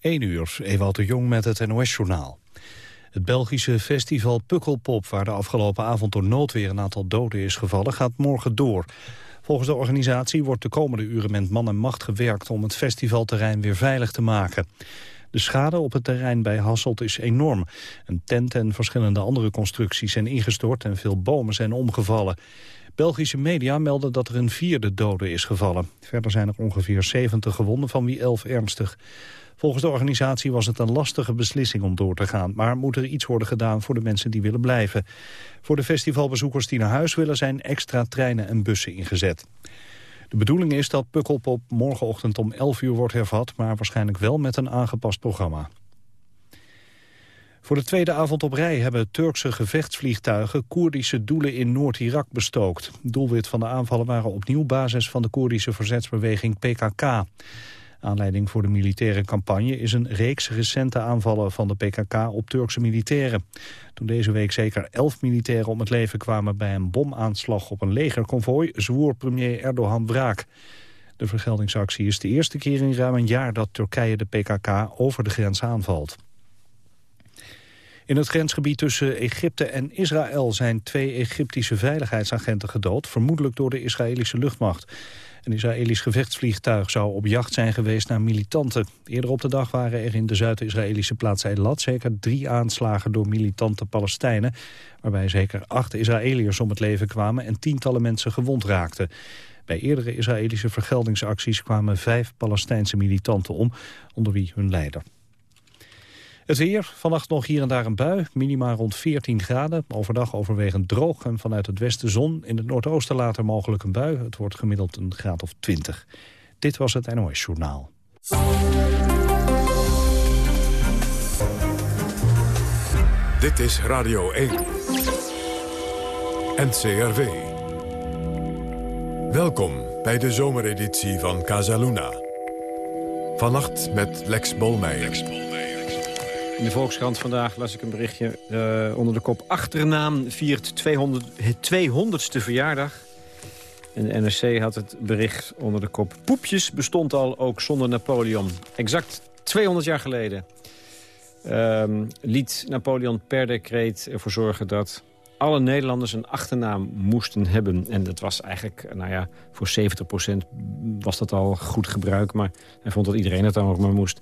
1 uur, Ewald de Jong met het NOS-journaal. Het Belgische festival Pukkelpop, waar de afgelopen avond door noodweer een aantal doden is gevallen, gaat morgen door. Volgens de organisatie wordt de komende uren met man en macht gewerkt om het festivalterrein weer veilig te maken. De schade op het terrein bij Hasselt is enorm. Een tent en verschillende andere constructies zijn ingestort en veel bomen zijn omgevallen. Belgische media melden dat er een vierde dode is gevallen. Verder zijn er ongeveer 70 gewonden, van wie 11 ernstig. Volgens de organisatie was het een lastige beslissing om door te gaan... maar moet er iets worden gedaan voor de mensen die willen blijven. Voor de festivalbezoekers die naar huis willen... zijn extra treinen en bussen ingezet. De bedoeling is dat Pukkelpop morgenochtend om 11 uur wordt hervat... maar waarschijnlijk wel met een aangepast programma. Voor de tweede avond op rij hebben Turkse gevechtsvliegtuigen Koerdische doelen in Noord-Irak bestookt. Doelwit van de aanvallen waren opnieuw basis van de Koerdische verzetsbeweging PKK. Aanleiding voor de militaire campagne is een reeks recente aanvallen van de PKK op Turkse militairen. Toen deze week zeker elf militairen om het leven kwamen bij een bomaanslag op een legerconvooi, zwoer premier Erdogan wraak. De vergeldingsactie is de eerste keer in ruim een jaar dat Turkije de PKK over de grens aanvalt. In het grensgebied tussen Egypte en Israël zijn twee Egyptische veiligheidsagenten gedood, vermoedelijk door de Israëlische luchtmacht. Een Israëlisch gevechtsvliegtuig zou op jacht zijn geweest naar militanten. Eerder op de dag waren er in de Zuid-Israëlische plaats Eilat zeker drie aanslagen door militante Palestijnen, waarbij zeker acht Israëliërs om het leven kwamen en tientallen mensen gewond raakten. Bij eerdere Israëlische vergeldingsacties kwamen vijf Palestijnse militanten om, onder wie hun leider. Het weer, vannacht nog hier en daar een bui, minima rond 14 graden. Overdag overwegend droog en vanuit het westen zon. In het noordoosten later mogelijk een bui. Het wordt gemiddeld een graad of 20. Dit was het NOS Journaal. Dit is Radio 1. NCRV. Welkom bij de zomereditie van Casaluna. Vannacht met Lex Bolmeijer. In de Volkskrant vandaag las ik een berichtje uh, onder de kop... Achternaam viert 200, het 200ste verjaardag. En de NRC had het bericht onder de kop... Poepjes bestond al ook zonder Napoleon. Exact 200 jaar geleden um, liet Napoleon per decreet ervoor zorgen... dat alle Nederlanders een achternaam moesten hebben. En dat was eigenlijk, nou ja, voor 70% was dat al goed gebruik. Maar hij vond dat iedereen het dan ook maar moest.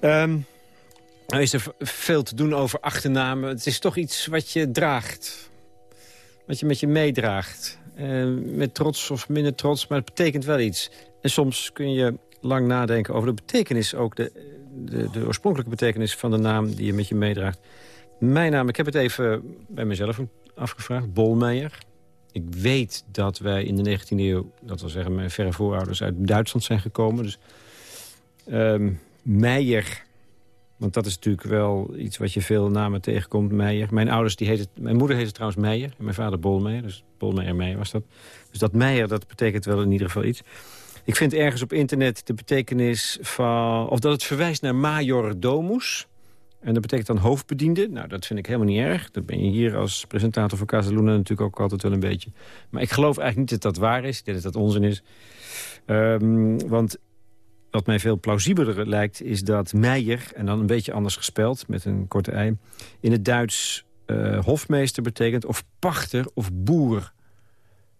Um, nou is er veel te doen over achternamen. Het is toch iets wat je draagt. Wat je met je meedraagt. Uh, met trots of minder trots, maar het betekent wel iets. En soms kun je lang nadenken over de betekenis ook. De, de, de oorspronkelijke betekenis van de naam die je met je meedraagt. Mijn naam, ik heb het even bij mezelf afgevraagd. Bolmeijer. Ik weet dat wij in de 19e eeuw, dat wil zeggen mijn verre voorouders uit Duitsland zijn gekomen. Dus um, Meijer want dat is natuurlijk wel iets wat je veel namen tegenkomt, Meijer. Mijn ouders, die heette, mijn moeder heette trouwens Meijer. En mijn vader Bolmeijer, dus Bolmeijer Meijer was dat. Dus dat Meijer, dat betekent wel in ieder geval iets. Ik vind ergens op internet de betekenis van... of dat het verwijst naar major domus. En dat betekent dan hoofdbediende. Nou, dat vind ik helemaal niet erg. Dat ben je hier als presentator van Casaluna natuurlijk ook altijd wel een beetje. Maar ik geloof eigenlijk niet dat dat waar is. Ik denk dat dat onzin is. Um, want wat mij veel plausibeler lijkt is dat Meijer, en dan een beetje anders gespeld met een korte ei... in het Duits uh, hofmeester betekent of pachter of boer.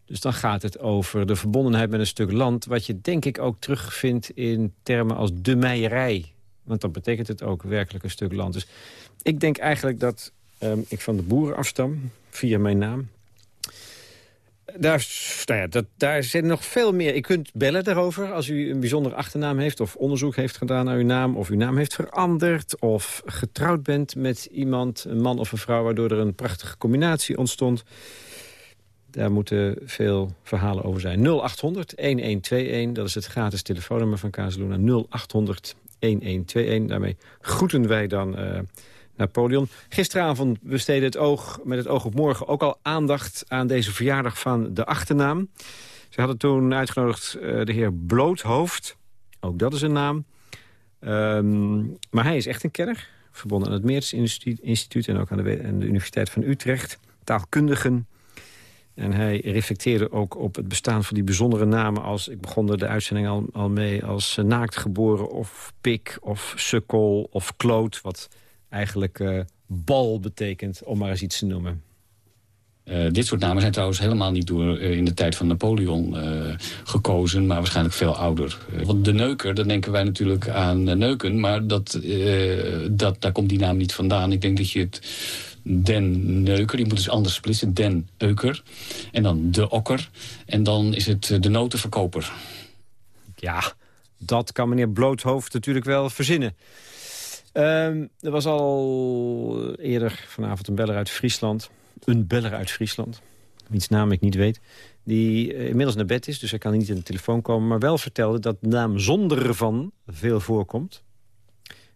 Dus dan gaat het over de verbondenheid met een stuk land... wat je denk ik ook terugvindt in termen als de meierij. Want dan betekent het ook werkelijk een stuk land. Dus ik denk eigenlijk dat um, ik van de boeren afstam, via mijn naam daar, nou dat, daar zit nog veel meer. Je kunt bellen daarover als u een bijzondere achternaam heeft... of onderzoek heeft gedaan naar uw naam... of uw naam heeft veranderd... of getrouwd bent met iemand, een man of een vrouw... waardoor er een prachtige combinatie ontstond. Daar moeten veel verhalen over zijn. 0800-1121, dat is het gratis telefoonnummer van Kazeluna. 0800-1121, daarmee groeten wij dan... Uh, Napoleon. Gisteravond besteedde het oog met het oog op morgen ook al aandacht aan deze verjaardag van de achternaam. Ze hadden toen uitgenodigd uh, de heer Bloothoofd. Ook dat is een naam. Um, maar hij is echt een kenner. Verbonden aan het Meerts Instituut, en ook aan de, de Universiteit van Utrecht. Taalkundigen. En hij reflecteerde ook op het bestaan van die bijzondere namen... als, ik begon er de uitzending al, al mee, als uh, naakt geboren of pik of sukkel of kloot... wat eigenlijk uh, bal betekent, om maar eens iets te noemen. Uh, dit soort namen zijn trouwens helemaal niet door uh, in de tijd van Napoleon uh, gekozen, maar waarschijnlijk veel ouder. want de neuker, dan denken wij natuurlijk aan neuken, maar dat, dat, daar komt die naam niet vandaan. Ik denk dat je het den neuker, die moet dus anders splitsen, den euker. En dan de okker, en dan is het de notenverkoper. Ja, dat kan meneer Bloothoofd natuurlijk wel verzinnen. Um, er was al eerder vanavond een beller uit Friesland een beller uit Friesland, wiens naam ik niet weet... die uh, inmiddels naar bed is, dus hij kan niet in de telefoon komen... maar wel vertelde dat de naam zonder van veel voorkomt.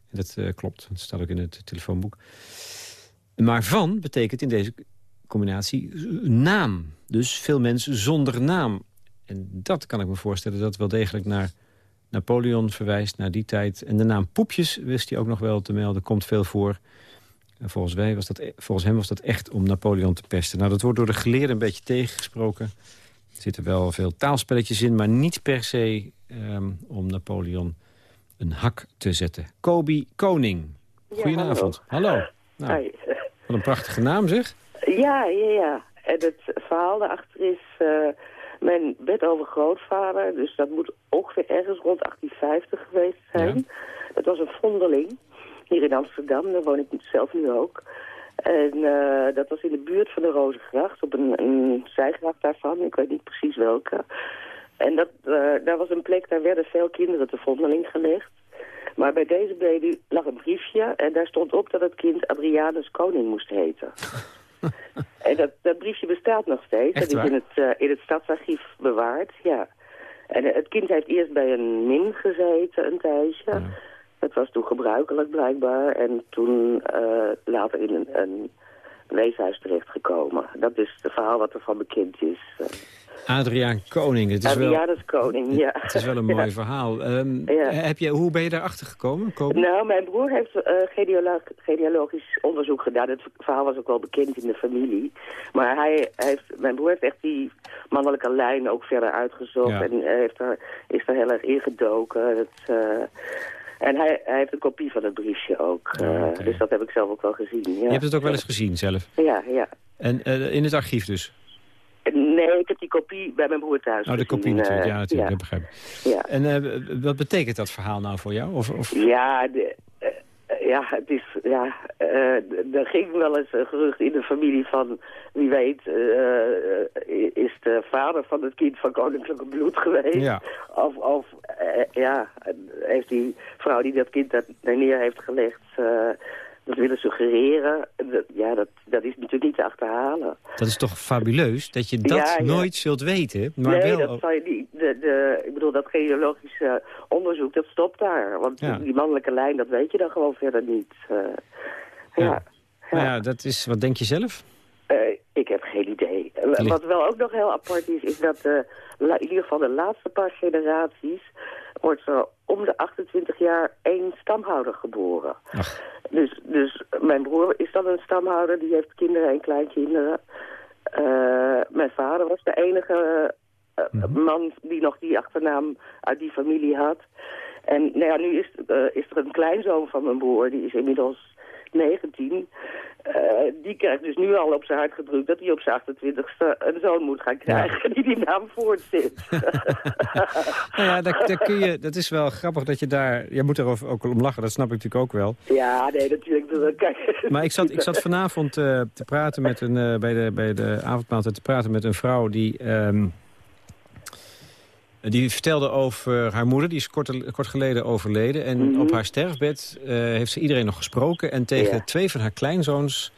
En dat uh, klopt, dat staat ook in het telefoonboek. Maar van betekent in deze combinatie naam. Dus veel mensen zonder naam. En dat kan ik me voorstellen dat wel degelijk naar Napoleon verwijst, naar die tijd. En de naam Poepjes, wist hij ook nog wel te melden, komt veel voor... En volgens, wij was dat, e- volgens hem was dat echt om Napoleon te pesten. Nou, dat wordt door de geleerden een beetje tegengesproken. Er zitten wel veel taalspelletjes in, maar niet per se um, om Napoleon een hak te zetten. Kobi Koning. Goedenavond. hallo. hallo. Nou, wat een prachtige naam zeg. Ja, ja, ja. En het verhaal daarachter is uh, mijn bedovergrootvader. Dus dat moet ongeveer ergens rond 1850 geweest zijn. Ja. Dat was een vondeling hier in Amsterdam. Daar woon ik zelf nu ook. En uh, dat was in de buurt van de Rozengracht, op een, een zijgracht daarvan. Ik weet niet precies welke. En dat, uh, daar was een plek, daar werden veel kinderen te vondeling gelegd. Maar bij deze baby lag een briefje en daar stond op dat het kind Adrianus Koning moest heten. en dat, dat briefje bestaat nog steeds. Echt dat is in het, uh, in het stadsarchief bewaard, ja. En het kind heeft eerst bij een min gezeten een tijdje. Ja. Het was toen gebruikelijk blijkbaar en toen uh, later in een, een weeshuis terechtgekomen. Dat is het verhaal wat ervan bekend is. Adriaan Koning. Het is Adrianus wel, Koning, ja. Het is wel een mooi ja. verhaal. Um, ja. heb je, hoe ben je daarachter gekomen? Nou, mijn broer heeft uh, genealog genealogisch onderzoek gedaan. Het verhaal was ook wel bekend in de familie. Maar hij heeft, mijn broer heeft echt die mannelijke lijn ook verder uitgezocht. Ja. En heeft er, is er heel erg ingedoken. Het, uh, en hij, hij, heeft een kopie van het briefje ook. Oh, okay. Dus dat heb ik zelf ook wel gezien. Ja. Je hebt het ook wel eens gezien zelf? Ja, ja. En uh, in het archief dus? Nee, ik heb die kopie bij mijn broer thuis Oh, de kopie natuurlijk. Ja, natuurlijk. ja. Begrijp ik. Ja. En uh, wat betekent dat verhaal nou voor jou? Of, of... Ja, de, ja, het is, ja, uh, er ging wel eens een gerucht in de familie van, wie weet, uh, is de vader van het kind van koninklijke bloed geweest. Ja. Of, of uh, ja, heeft die vrouw die dat kind daar neer heeft gelegd, dat willen suggereren. Dat, ja, dat, dat is natuurlijk niet te achterhalen. Dat is toch fabuleus, dat je dat ja, ja. nooit zult weten? Maar nee, wel... dat zou je niet. De, de, ik bedoel, dat genealogische onderzoek, dat stopt daar. Want Ja. die mannelijke lijn, dat weet je dan gewoon verder niet. Uh, ja. Ja. Nou ja, dat is, wat denk je zelf? Uh, ik heb geen idee. Wat wel ook nog heel apart is, is dat uh, in ieder geval de laatste paar generaties wordt er om de 28 jaar één stamhouder geboren. Ach. Dus, dus mijn broer is dan een stamhouder, die heeft kinderen en kleinkinderen. Uh, mijn vader was de enige uh, Mhm. man die nog die achternaam uit die familie had. En nou ja, nu is, uh, is er een kleinzoon van mijn broer, die is inmiddels 19. Uh, die krijgt dus nu al op zijn hart gedrukt dat hij op zijn 28ste een zoon moet gaan krijgen die die naam voortzit. Nou ja, daar, daar kun je, dat is wel grappig dat je daar... Je moet er ook om lachen, dat snap ik natuurlijk ook wel. ja, nee, natuurlijk. dat- Kijk, Maar ik zat, ik zat vanavond eh, te praten met een, eh, bij, de, bij de avondmaaltijd te praten met een vrouw die... ehm, die vertelde over haar moeder, die is kort, kort geleden overleden. En Mhm. op haar sterfbed eh, heeft ze iedereen nog gesproken. En tegen Ja. twee van haar kleinzoons,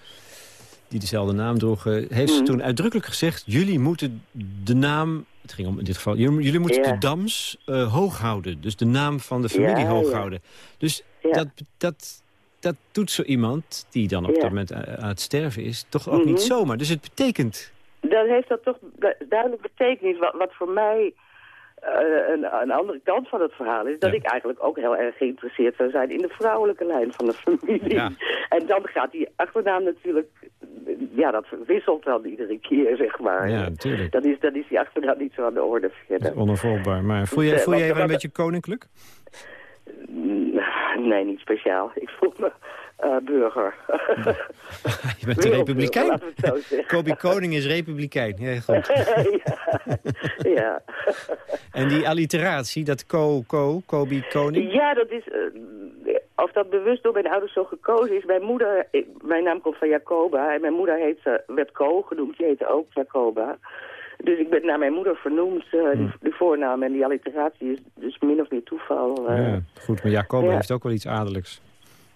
die dezelfde naam droegen... heeft ze Mhm. toen uitdrukkelijk gezegd... jullie moeten de naam, het ging om in dit geval... jullie, moeten Ja. de Dams eh, hoog houden. Dus de naam van de familie Ja, hoog houden. Dus dat, dat, dat doet zo iemand, die dan op dat moment aan het sterven is... toch ook Mhm. niet zomaar. Dus het betekent... dan heeft dat toch du- duidelijk betekenis. Wat, wat voor mij een, een andere kant van het verhaal is... dat Ja. ik eigenlijk ook heel erg geïnteresseerd zou zijn... in de vrouwelijke lijn van de familie. Ja. En dan gaat die achternaam natuurlijk ja, dat wisselt dan iedere keer, zeg maar. Ja, natuurlijk. Dan is, dan is die achternaam niet zo aan de orde verder. Onafvolgbaar. Maar voel je, eh, voel je wel een beetje koninklijk? Mm, Nee, niet speciaal. Ik voel me eh, burger. Je bent een republikein. Kobi Koning is republikein. Ja, goed. ja. ja. En die alliteratie, dat ko, ko, Kobi Koning? Ja, dat is... eh, of dat bewust door mijn ouders zo gekozen is. Mijn moeder... ik- mijn naam komt van Jacoba. En mijn moeder heet, eh, werd Ko genoemd. Die heette ook Jacoba. Dus ik ben naar mijn moeder vernoemd. die, die voornaam en die alliteratie is dus min of meer toeval. Ja, goed, maar Jacoba Ja. heeft ook wel iets adellijks.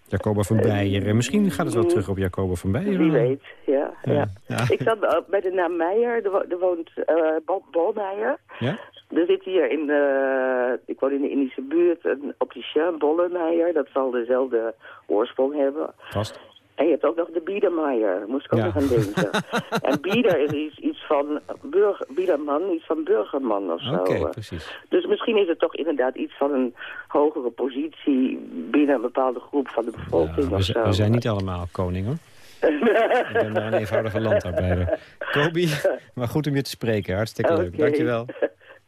Jacoba van Beieren. Misschien gaat het wel terug op Jacoba van Beieren. Wie weet, ja. ja. Ja. Ja. Ik zat eh, bij de naam Meijer. Er, wo- woont eh Bob Bolmeijer. Ja? Er zit hier in de, ik woon in de Indische buurt, een opticien, Bollemeijer. Dat zal dezelfde oorsprong hebben. Vast. En je hebt ook nog de Biedermeijer, moest ik ook Ja. nog aan denken. en Bieder is iets, iets van burger, Biederman, iets van burgerman of zo. Oké, precies. Dus misschien is het toch inderdaad iets van een hogere positie binnen een bepaalde groep van de bevolking we, of zo. we zijn niet allemaal koning, hoor. Ik ben maar een eenvoudige landarbeider. Kobi, maar goed om je te spreken. Hartstikke leuk. Dankjewel.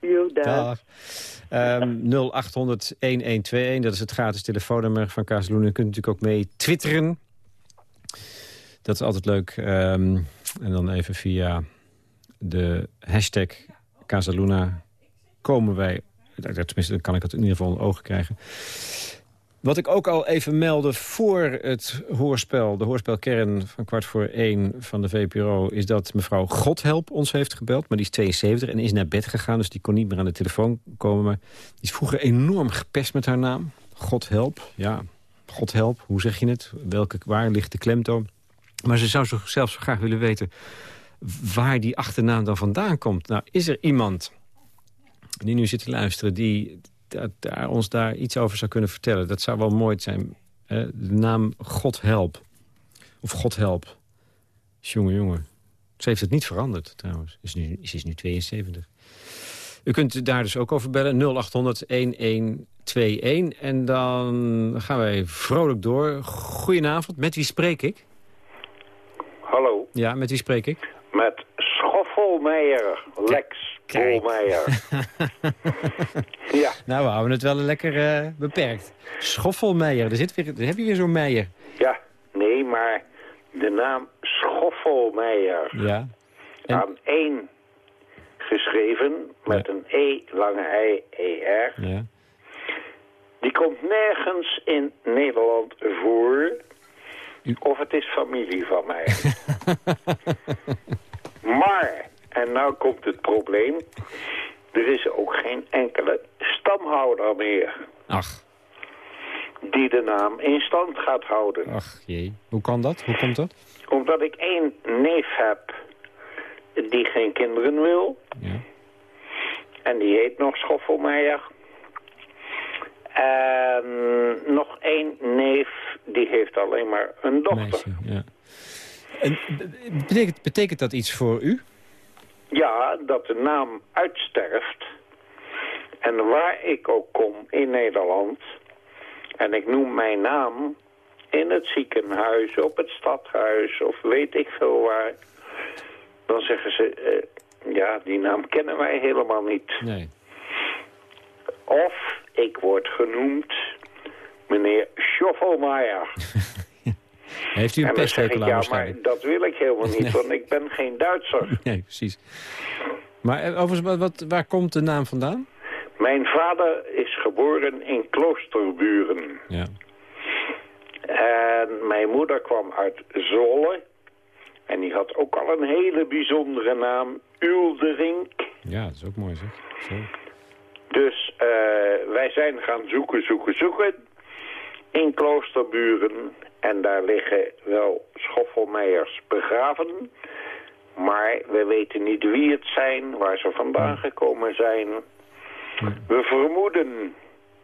Jo, dag. Dag. Ehm 0800-1121, dat is het gratis telefoonnummer van Kazeloen. U kunt natuurlijk ook mee twitteren. Dat is altijd leuk. Ehm, en dan even via de hashtag Casaluna komen wij... Tenminste, dan kan ik het in ieder geval in ogen krijgen. Wat ik ook al even meldde voor het hoorspel... de hoorspelkern van kwart voor één van de VPRO... is dat mevrouw Godhelp ons heeft gebeld. Maar die is 72 en is naar bed gegaan... dus die kon niet meer aan de telefoon komen. Maar die is vroeger enorm gepest met haar naam. Godhelp, ja. Godhelp, hoe zeg je het? Welke, waar ligt de klemtoon? Maar ze zou zo, zelfs zo graag willen weten... waar die achternaam dan vandaan komt. Nou, is er iemand die nu zit te luisteren... die da- daar, ons daar iets over zou kunnen vertellen? Dat zou wel mooi zijn. De naam Godhelp. Of Godhelp. Jongen, jongen. Ze heeft het niet veranderd, trouwens. Is nu, ze is nu 72. U kunt daar dus ook over bellen. 0800-1121. En dan gaan wij vrolijk door. Goedenavond. Met wie spreek ik? Hallo, Ja, met wie spreek ik? met Schoffelmeijer, Lex Kijk. Bolmeijer. ja, Nou, we houden het wel lekker eh, beperkt. Schoffelmeijer. Er, zit weer, daar heb je weer zo'n Meijer. ja, nee, maar de naam Schoffelmeijer Ja. En- aan één geschreven met Ja. een E, lange I, E, R. Ja. Die komt nergens in Nederland voor. Of het is familie van mij. maar, en nou komt het probleem. Er is ook geen enkele stamhouder meer Ach, die de naam in stand gaat houden. ach jee. Hoe kan dat? Hoe komt dat? Omdat ik één neef heb die geen kinderen wil. Ja. En die heet nog Schoffelmeijer. En nog één neef, die heeft alleen maar een dochter. Meisje, ja. En be- betekent, betekent dat iets voor u? Ja, dat de naam uitsterft. En waar ik ook kom in Nederland... en ik noem mijn naam in het ziekenhuis, op het stadhuis... of weet ik veel waar... dan zeggen ze... eh, ja, die naam kennen wij helemaal niet. Nee. Of ik word genoemd meneer Schoffelmeijer. Heeft u een pesthekel aan ja, maar dat wil ik helemaal niet, Nee. want ik ben geen Duitser. Nee, precies. Maar eh, overigens, wat, waar komt de naam vandaan? Mijn vader is geboren in Kloosterburen. Ja. En mijn moeder kwam uit Zwolle. En die had ook al een hele bijzondere naam, Ulderink. ja, dat is ook mooi zeg. Zo. Dus eh, wij zijn gaan zoeken, zoeken, zoeken in Kloosterburen. En daar liggen wel schoffelmeijers begraven. Maar we weten niet wie het zijn, waar ze vandaan gekomen zijn. We vermoeden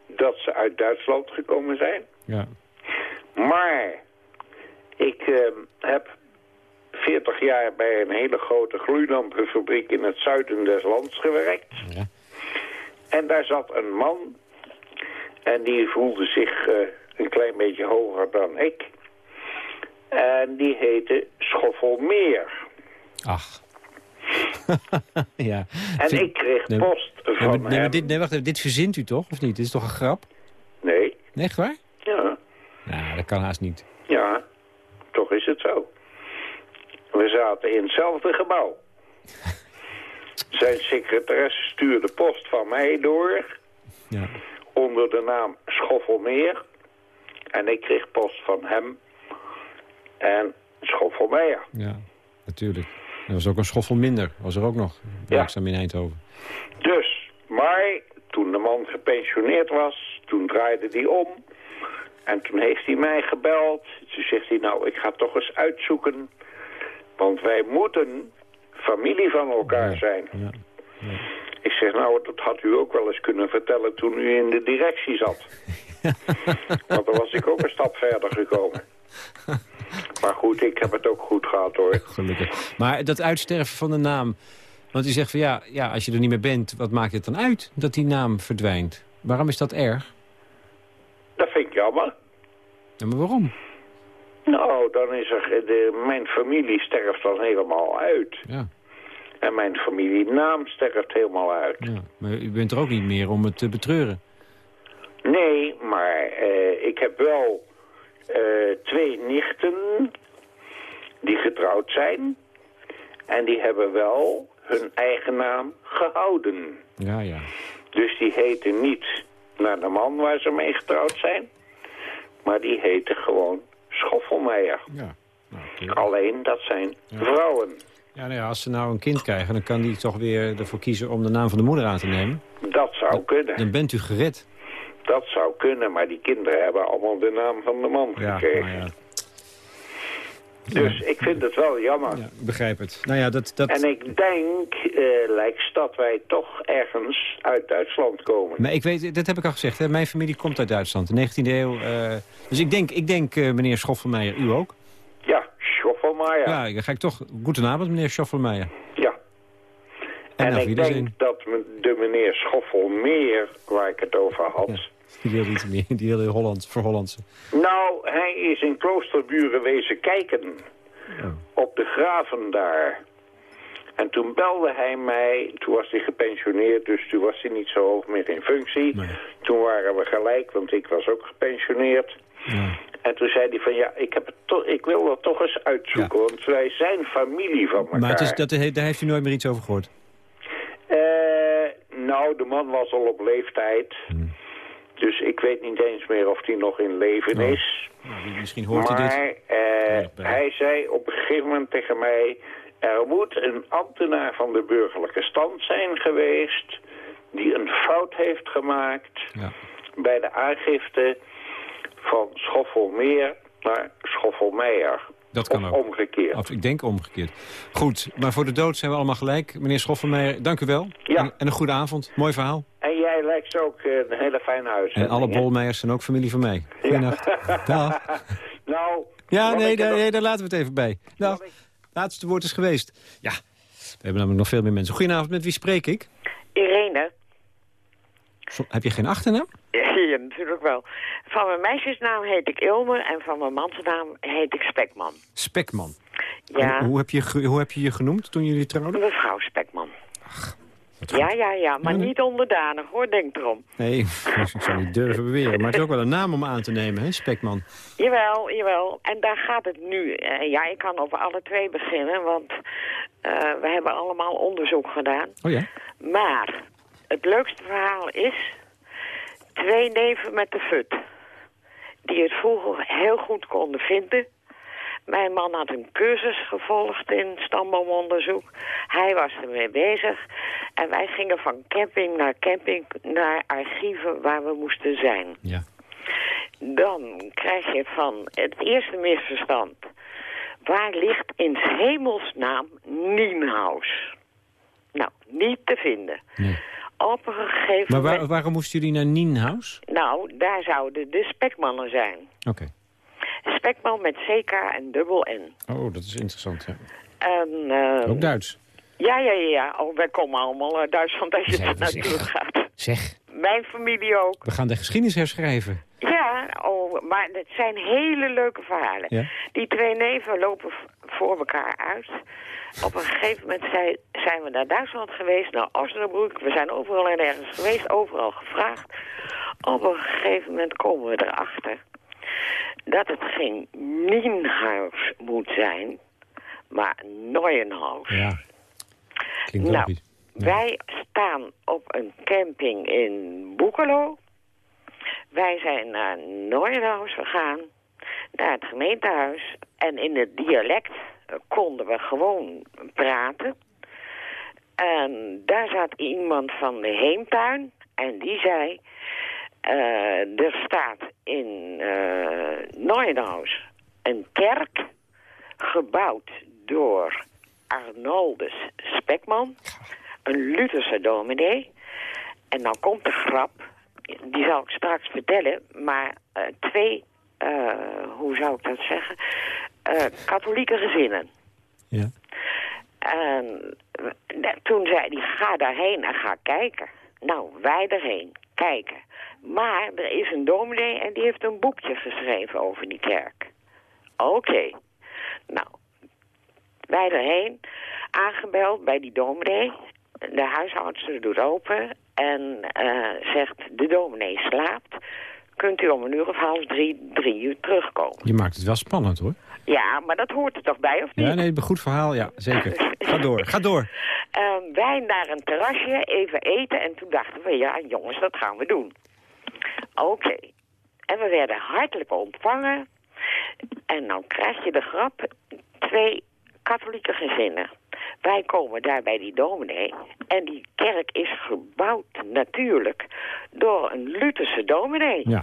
dat ze uit Duitsland gekomen zijn. Ja. Maar ik eh, heb 40 jaar bij een hele grote gloeilampenfabriek in het zuiden des lands gewerkt. Ja. En daar zat een man en die voelde zich eh, een klein beetje hoger dan ik. En die heette Schoffelmeer. Ach. ja. En Vind- ik kreeg Nee, post Nee, van nee, maar hem. dit, nee, wacht even, dit verzint u toch, of niet? Dit is toch een grap? Nee, Nee, echt waar? ja, Nou, dat kan haast niet. ja, toch is het zo. We zaten in hetzelfde gebouw. Zijn secretaresse stuurde post van mij door Ja. onder de naam Schoffelmeer. En ik kreeg post van hem en Schoffelmeijer. Ja, natuurlijk. Er was ook een schoffel minder. Was er ook nog. Werkzaam in Eindhoven. Dus, maar toen de man gepensioneerd was, toen draaide hij om. En toen heeft hij mij gebeld. Toen zegt hij, nou, ik ga toch eens uitzoeken. Want wij moeten familie van elkaar Ja, zijn. Ja. Ik zeg, nou, dat had u ook wel eens kunnen vertellen toen u in de directie zat. Want dan was ik ook een stap verder gekomen. Maar goed, ik heb het ook goed gehad hoor. Gelukkig. Maar dat uitsterven van de naam... Want u zegt van ja, ja, als je er niet meer bent, wat maakt het dan uit dat die naam verdwijnt? Waarom is dat erg? Dat vind ik jammer. Ja, maar waarom? Nou, dan is er, de, mijn familie sterft dan helemaal uit. Ja, En mijn familienaam sterft helemaal uit. ja. Maar u bent er ook niet meer om het te betreuren. Nee, maar eh, ik heb wel eh, twee nichten die getrouwd zijn. En die hebben wel hun eigen naam gehouden. Ja, ja. Dus die heten niet naar de man waar ze mee getrouwd zijn. Maar die heten gewoon Schoffelmeijer. Ja, nou. Alleen dat zijn vrouwen. ja, nou ja, als ze nou een kind krijgen, dan kan die toch weer ervoor kiezen om de naam van de moeder aan te nemen. Dat zou kunnen. Dan bent u gered. Dat zou kunnen, maar die kinderen hebben allemaal de naam van de man Ja, gekregen. nou ja, Dus ik vind het wel jammer. ja, ik begrijp het. Nou ja, dat... dat... En ik denk, eh lijkt dat wij toch ergens uit Duitsland komen. Maar ik weet, dat heb ik al gezegd, hè? mijn familie komt uit Duitsland, de 19e eeuw. eh, dus ik denk, ik denk eh, meneer Schoffelmeijer, u ook? Ja, Schoffelmaier. Ja, dan ga ik toch... Goedenavond, meneer Schoffelmeijer. Ja. En, En, auf ik denk dat de meneer Schoffelmeer, waar ik het over had... Ja. Die wil niet meer, die wil Holland, voor Hollandse. Nou, hij is in Kloosterburen wezen kijken. Oh. Op de graven daar. En toen belde hij mij, toen was hij gepensioneerd, dus toen was hij niet zo hoog meer in functie. Nee. Toen waren we gelijk, want ik was ook gepensioneerd. Ja. En toen zei hij van ja, ik, heb het toch, ik wil dat toch eens uitzoeken, want wij zijn familie van elkaar. Maar het is, dat, daar heeft u nooit meer iets over gehoord? Eh, nou, de man was al op leeftijd. Hmm. Dus ik weet niet eens meer of hij nog in leven Oh. is. Nou, misschien hoort u dit. maar eh, hij zei op een gegeven moment tegen mij... er moet een ambtenaar van de burgerlijke stand zijn geweest... die een fout heeft gemaakt Ja. bij de aangifte van Schoffelmeer naar Schoffelmeijer. Dat kan of ook. omgekeerd. Of ik denk omgekeerd. Goed, maar voor de dood zijn we allemaal gelijk. Meneer Schoffelmeijer, dank u wel. Ja. En, en een goede avond. Mooi verhaal. En jij lijkt ook eh, een hele fijne huis. En alle Bolmeijers zijn ook familie van mij. Goedenacht. Dag. nou, Ja, nee, daar, nog- nee, daar laten we het even bij. Dag. Laatste woord is geweest. Ja, we hebben namelijk nog veel meer mensen. Goedenavond, met wie spreek ik? Irene. Zo- Heb je geen achternaam? Ja, natuurlijk wel. Van mijn meisjesnaam heet ik Ilme en van mijn mansnaam heet ik Spekman. Spekman. Ja, En hoe, heb je, hoe heb je je genoemd toen jullie trouwden? mevrouw Spekman. Ja, ja, ja, maar nee. niet onderdanig hoor, denk erom. Nee, ik zou niet durven beweren. Maar het is ook wel een naam om aan te nemen, hè, Spekman. Jawel, jawel. En daar gaat het nu. Eh, ja, ik kan over alle twee beginnen, want eh, we hebben allemaal onderzoek gedaan. Oh ja? Maar het leukste verhaal is... twee neven met de fut. Die het vroeger heel goed konden vinden. Mijn man had een cursus gevolgd in stamboomonderzoek. Hij was ermee bezig. En wij gingen van camping naar camping naar archieven waar we moesten zijn. Ja. Dan krijg je van het eerste misverstand... waar ligt in hemelsnaam Nienhaus? Nou, niet te vinden. Nee. Maar waar- waarom moesten jullie naar Nienhaus? Nou, daar zouden de spekmannen zijn. Oké. Spekman met CK en dubbel N. Oh, dat is interessant. Ja. En, eh, Ook Duits. ja, ja, ja, ja. Oh, wij komen allemaal uit Duitsland als je er naartoe gaat. Zeg, Mijn familie ook. we gaan de geschiedenis herschrijven. Ja, oh, maar het zijn hele leuke verhalen. Ja. Die twee neven lopen voor elkaar uit. Op een gegeven moment zei- zijn we naar Duitsland geweest, naar Osnabrück. We zijn overal en ergens geweest, overal gevraagd. Op een gegeven moment komen we erachter dat het geen Nienhuis moet zijn, maar Neuenhuis. Ja. Klinkt Nou, logisch. Wij staan op een camping in Boekelo. Wij zijn naar Nooienhuis gegaan, naar het gemeentehuis. En in het dialect konden we gewoon praten. En daar zat iemand van de heemtuin en die zei... eh, er staat in eh Nooienhuis een kerk gebouwd door Arnoldus Spekman, een Lutherse dominee. En dan komt de grap, die zal ik straks vertellen, maar eh, twee, eh, hoe zou ik dat zeggen, eh, katholieke gezinnen. Ja. En eh, toen zei hij, ga daarheen en ga kijken. Nou, wij erheen, kijken. Maar er is een dominee en die heeft een boekje geschreven over die kerk. Oké. Nou, wij erheen, aangebeld bij die dominee. De huishoudster doet open en eh, zegt, de dominee slaapt. Kunt u om een uur of half drie, drie uur terugkomen? Je maakt het wel spannend, hoor. Ja, maar dat hoort er toch bij, of niet? Ja, nee, een goed verhaal. Ja, zeker. Ga door, ga door. Ehm, wij naar een terrasje, even eten. En toen dachten we, ja jongens, dat gaan we doen. Oké. En we werden hartelijk ontvangen. En dan krijg je de grap, twee katholieke gezinnen. Wij komen daar bij die dominee. En die kerk is gebouwd natuurlijk door een Lutherse dominee. Ja.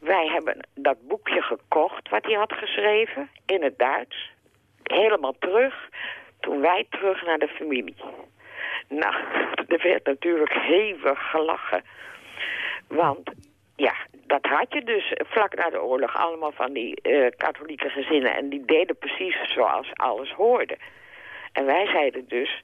Wij hebben dat boekje gekocht wat hij had geschreven in het Duits. Helemaal terug. Toen wij terug naar de familie. Nou, er werd natuurlijk hevig gelachen. Want ja, dat had je dus vlak na de oorlog allemaal van die eh, katholieke gezinnen. En die deden precies zoals alles hoorde. En wij zeiden dus,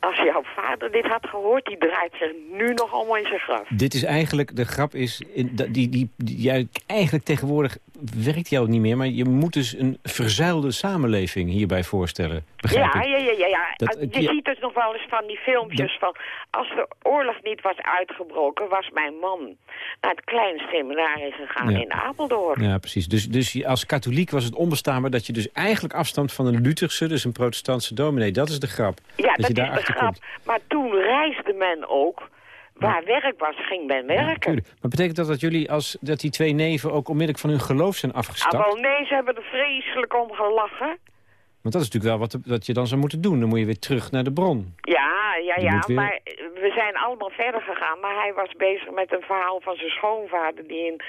als jouw vader dit had gehoord, die draait zich nu nog allemaal in zijn graf. Dit is eigenlijk, de grap is, in, die, die, die, eigenlijk tegenwoordig werkt jou niet meer... maar je moet dus een verzuilde samenleving hierbij voorstellen, begrijp Ja, ik? ja, ja, ja. ja. Dat- je ja. ziet dus nog wel eens van die filmpjes van... als de oorlog niet was uitgebroken, was mijn man naar het kleine seminarie gegaan Ja. in Apeldoorn. Ja, precies. Dus, dus als katholiek was het onbestaanbaar dat je dus eigenlijk afstamt van een Lutherse, dus een protestantse dominee. Dat is de grap. Ja, dat, je is de grap. komt. Maar toen reisde men ook. Waar werk was, ging men werken. maar betekent dat dat jullie, als, dat die twee neven ook onmiddellijk van hun geloof zijn ah, afgestapt? wel, nee, ze hebben er vreselijk om gelachen. Want dat is natuurlijk wel wat, wat je dan zou moeten doen. Dan moet je weer terug naar de bron. Ja, ja, ja, weer- maar we zijn allemaal verder gegaan. Maar hij was bezig met een verhaal van zijn schoonvader... die in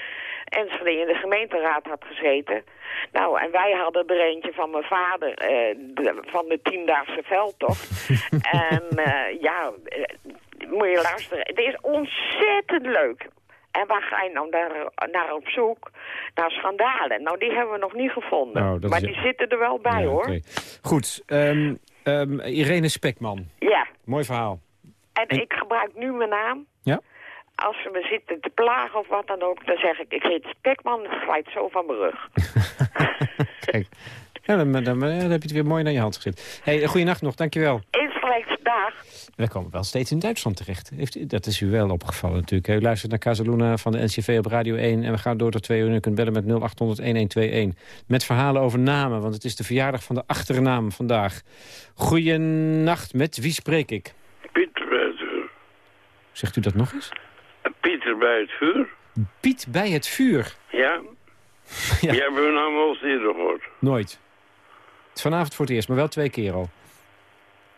Enschede in de gemeenteraad had gezeten. Nou, en wij hadden er eentje van mijn vader... eh, de- van de tiendaagse veldtocht. en eh, ja, eh, moet je luisteren. Het is ontzettend leuk. En waar ga je nou naar, naar op zoek? Naar schandalen. Nou, die hebben we nog niet gevonden. Nou, maar is- die zitten er wel bij, Ja, hoor. Goed, ehm, ehm, Irene Spekman. Ja. Mooi verhaal. En En- ik gebruik nu mijn naam. Ja? Als ze me zitten te plagen of wat dan ook, dan zeg ik, ik heet Spekman, het glijdt zo van mijn rug. Kijk. Ja, dan, dan, dan heb je het weer mooi naar je hand gezet. Hey, goeienacht nog, dankjewel. We komen wel steeds in Duitsland terecht. Heeft, dat is u wel opgevallen natuurlijk. U luistert naar Casaluna van de NCV op Radio 1. En we gaan door tot twee uur. U kunt bellen met 0800-1121. Met verhalen over namen, want het is de verjaardag van de achternaam vandaag. Goeienacht, met wie spreek ik? Pieter bij het vuur. Zegt u dat nog eens? Pieter bij het vuur? Piet bij het vuur. Ja. Ja. Die hebben nou wel eens eerder gehoord. Nooit. Vanavond voor het eerst, maar wel twee keer al.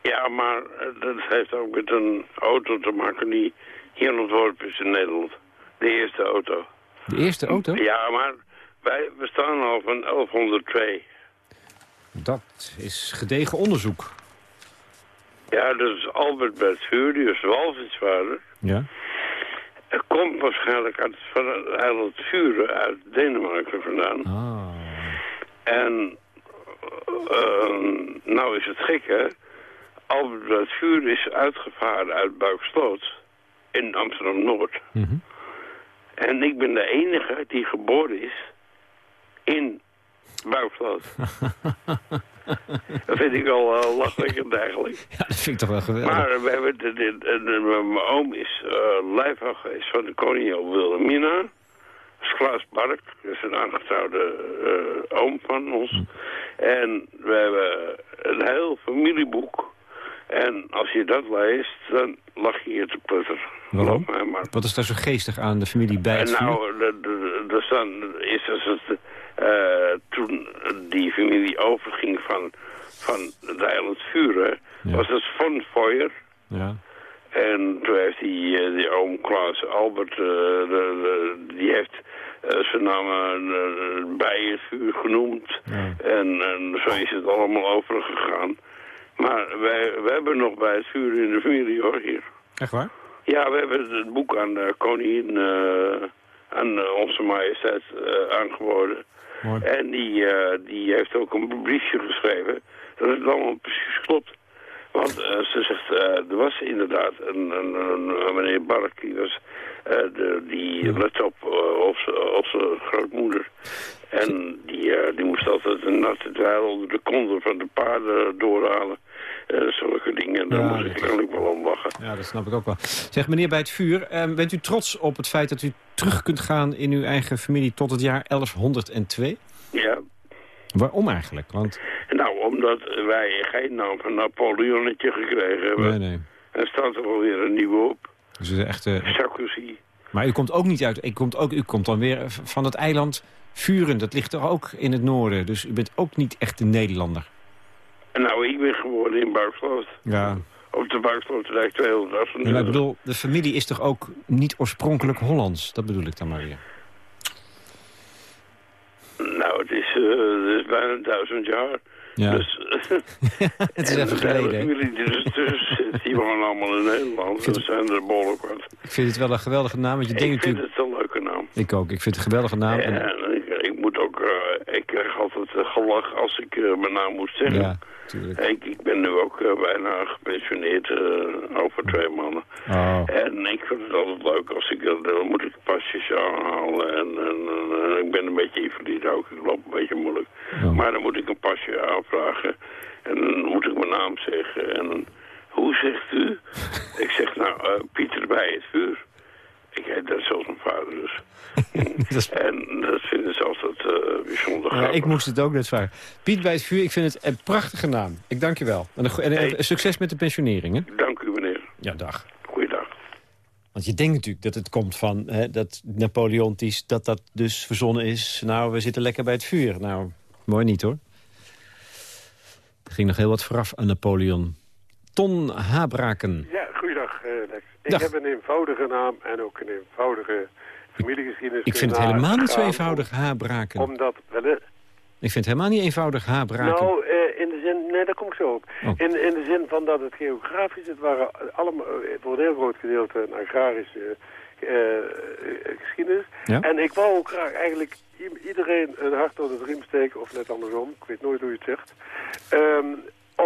Ja, maar eh, dat heeft ook met een auto te maken die hier ontworpen is in Nederland. De eerste auto. De eerste auto? Ja, maar wij bestaan al van 1102. Dat is gedegen onderzoek. Ja, dat is Albert vuur, die is walvisvader. Ja. Het komt waarschijnlijk uit, van het eiland Vuren uit Denemarken vandaan. Ah. En uh, nou is het gek, hè? Albert vuur is uitgevaren uit Buiksloot in Amsterdam-Noord. Mhm. En ik ben de enige die geboren is in Buikvloot. dat vind ik al uh, lachwekkend eigenlijk. Ja, dat vind ik toch wel geweldig. Maar we hebben de, de, de, mijn oom is uh, lijfwacht geweest van de koningin Wilhelmina. Dat is Klaas Bark, dat is een aangetrouwde uh, oom van ons. Hm. En we hebben een heel familieboek. En als je dat leest, dan lach je je te putter. Waarom? Maar. Wat is daar zo geestig aan de familie bij het Nou, er staan, is het, uh, toen die familie overging van, van het eiland Vuren, ja. was het von Feuer. Ja. En toen heeft die, uh, die oom Klaas Albert, uh, de, de, die heeft zijn naam bij het vuur genoemd. Ja. En, en zo is het allemaal overgegaan. Maar wij, wij hebben nog bij het vuur in de familie hoor, hier. Echt waar? Ja, we hebben het boek aan de koningin, uh, aan uh, onze majesteit uh, aangeboden. Mooi. En die, die heeft ook een briefje geschreven dat het allemaal precies klopt. Want ze zegt, er was inderdaad een, een, een meneer Bark, die, was, de, die ja. let op op zijn grootmoeder. En die, die moest altijd een natte dweil onder de konden van de paarden doorhalen. Uh, zulke dingen. Daar Ja, moet ik eigenlijk wel om lachen. Ja, dat snap ik ook wel. Zeg, meneer bij het vuur, eh, bent u trots op het feit dat u terug kunt gaan in uw eigen familie tot het jaar 1102? Ja. Waarom eigenlijk? Want, Nou, omdat wij geen naam van Napoleonnetje gekregen hebben. nee, nee. En staat er wel weer een nieuwe op. Dus het is echt, eh, Sarkozy. maar u komt ook niet uit, u komt, ook, u komt dan weer van het eiland Vuren. Dat ligt toch ook in het noorden. Dus u bent ook niet echt een Nederlander. En nou, ik ben geboren in Buiksloot. Ja. Op de Buikslootdijk 200. En ik bedoel, de familie is toch ook niet oorspronkelijk Hollands? Dat bedoel ik dan maar weer. Nou, het is, eh, het is bijna duizend jaar. Ja. Dus, Het is en even geleden. die er tussen zit, die wonen allemaal in Nederland. Dat zijn er behoorlijk wat. Ik vind het wel een geweldige naam, want je denkt Ik vind natuurlijk... het een leuke naam. Ik ook, ik vind het een geweldige naam. En, En ik, ik moet ook, eh, ik krijg altijd eh, gelach als ik eh, mijn naam moet zeggen. ja, natuurlijk. Ik, ik ben nu ook eh, bijna gepensioneerd eh, over twee maanden. Oh. En ik vind het altijd leuk als ik, dan moet ik pasjes aanhalen. En, en, ik ben een beetje invalide ook, ik loop een beetje moeilijk. Oh. Maar dan moet ik een pasje aanvragen. En dan moet ik mijn naam zeggen. En hoe zegt u? ik zeg nou, eh, Pieter bij het vuur. Ik heet dat zoals mijn vader dus. Dat is- En dat vinden ze altijd eh, bijzonder Ja, ik moest het ook net vragen. Piet bij het vuur, ik vind het een prachtige naam. Ik dank je wel. En, een en, Hey. succes met de pensionering, hè? Dank u meneer. Ja, dag. Goeiedag. Want je denkt natuurlijk dat het komt van hè, dat Napoleontisch, dat dat dus verzonnen is. Nou, we zitten lekker bij het vuur. Nou, mooi niet hoor. Er ging nog heel wat vooraf aan Napoleon. Ton Habraken. Ja, goeiedag eh, Lex. Ik Dag. heb een eenvoudige naam en ook een eenvoudige familiegeschiedenis. Ik vind het helemaal niet zo eenvoudig, Habraken. Omdat, wel, Ik vind het helemaal niet eenvoudig, Habraken. nou, eh, in de zin, nee, daar kom ik zo op. Oh. In, in de zin van dat het geografisch, het waren allemaal voor een heel groot gedeelte een agrarische eh, geschiedenis. Ja? En ik wou ook graag eigenlijk iedereen een hart onder de riem steken, of net andersom, ik weet nooit hoe je het zegt. Ehm,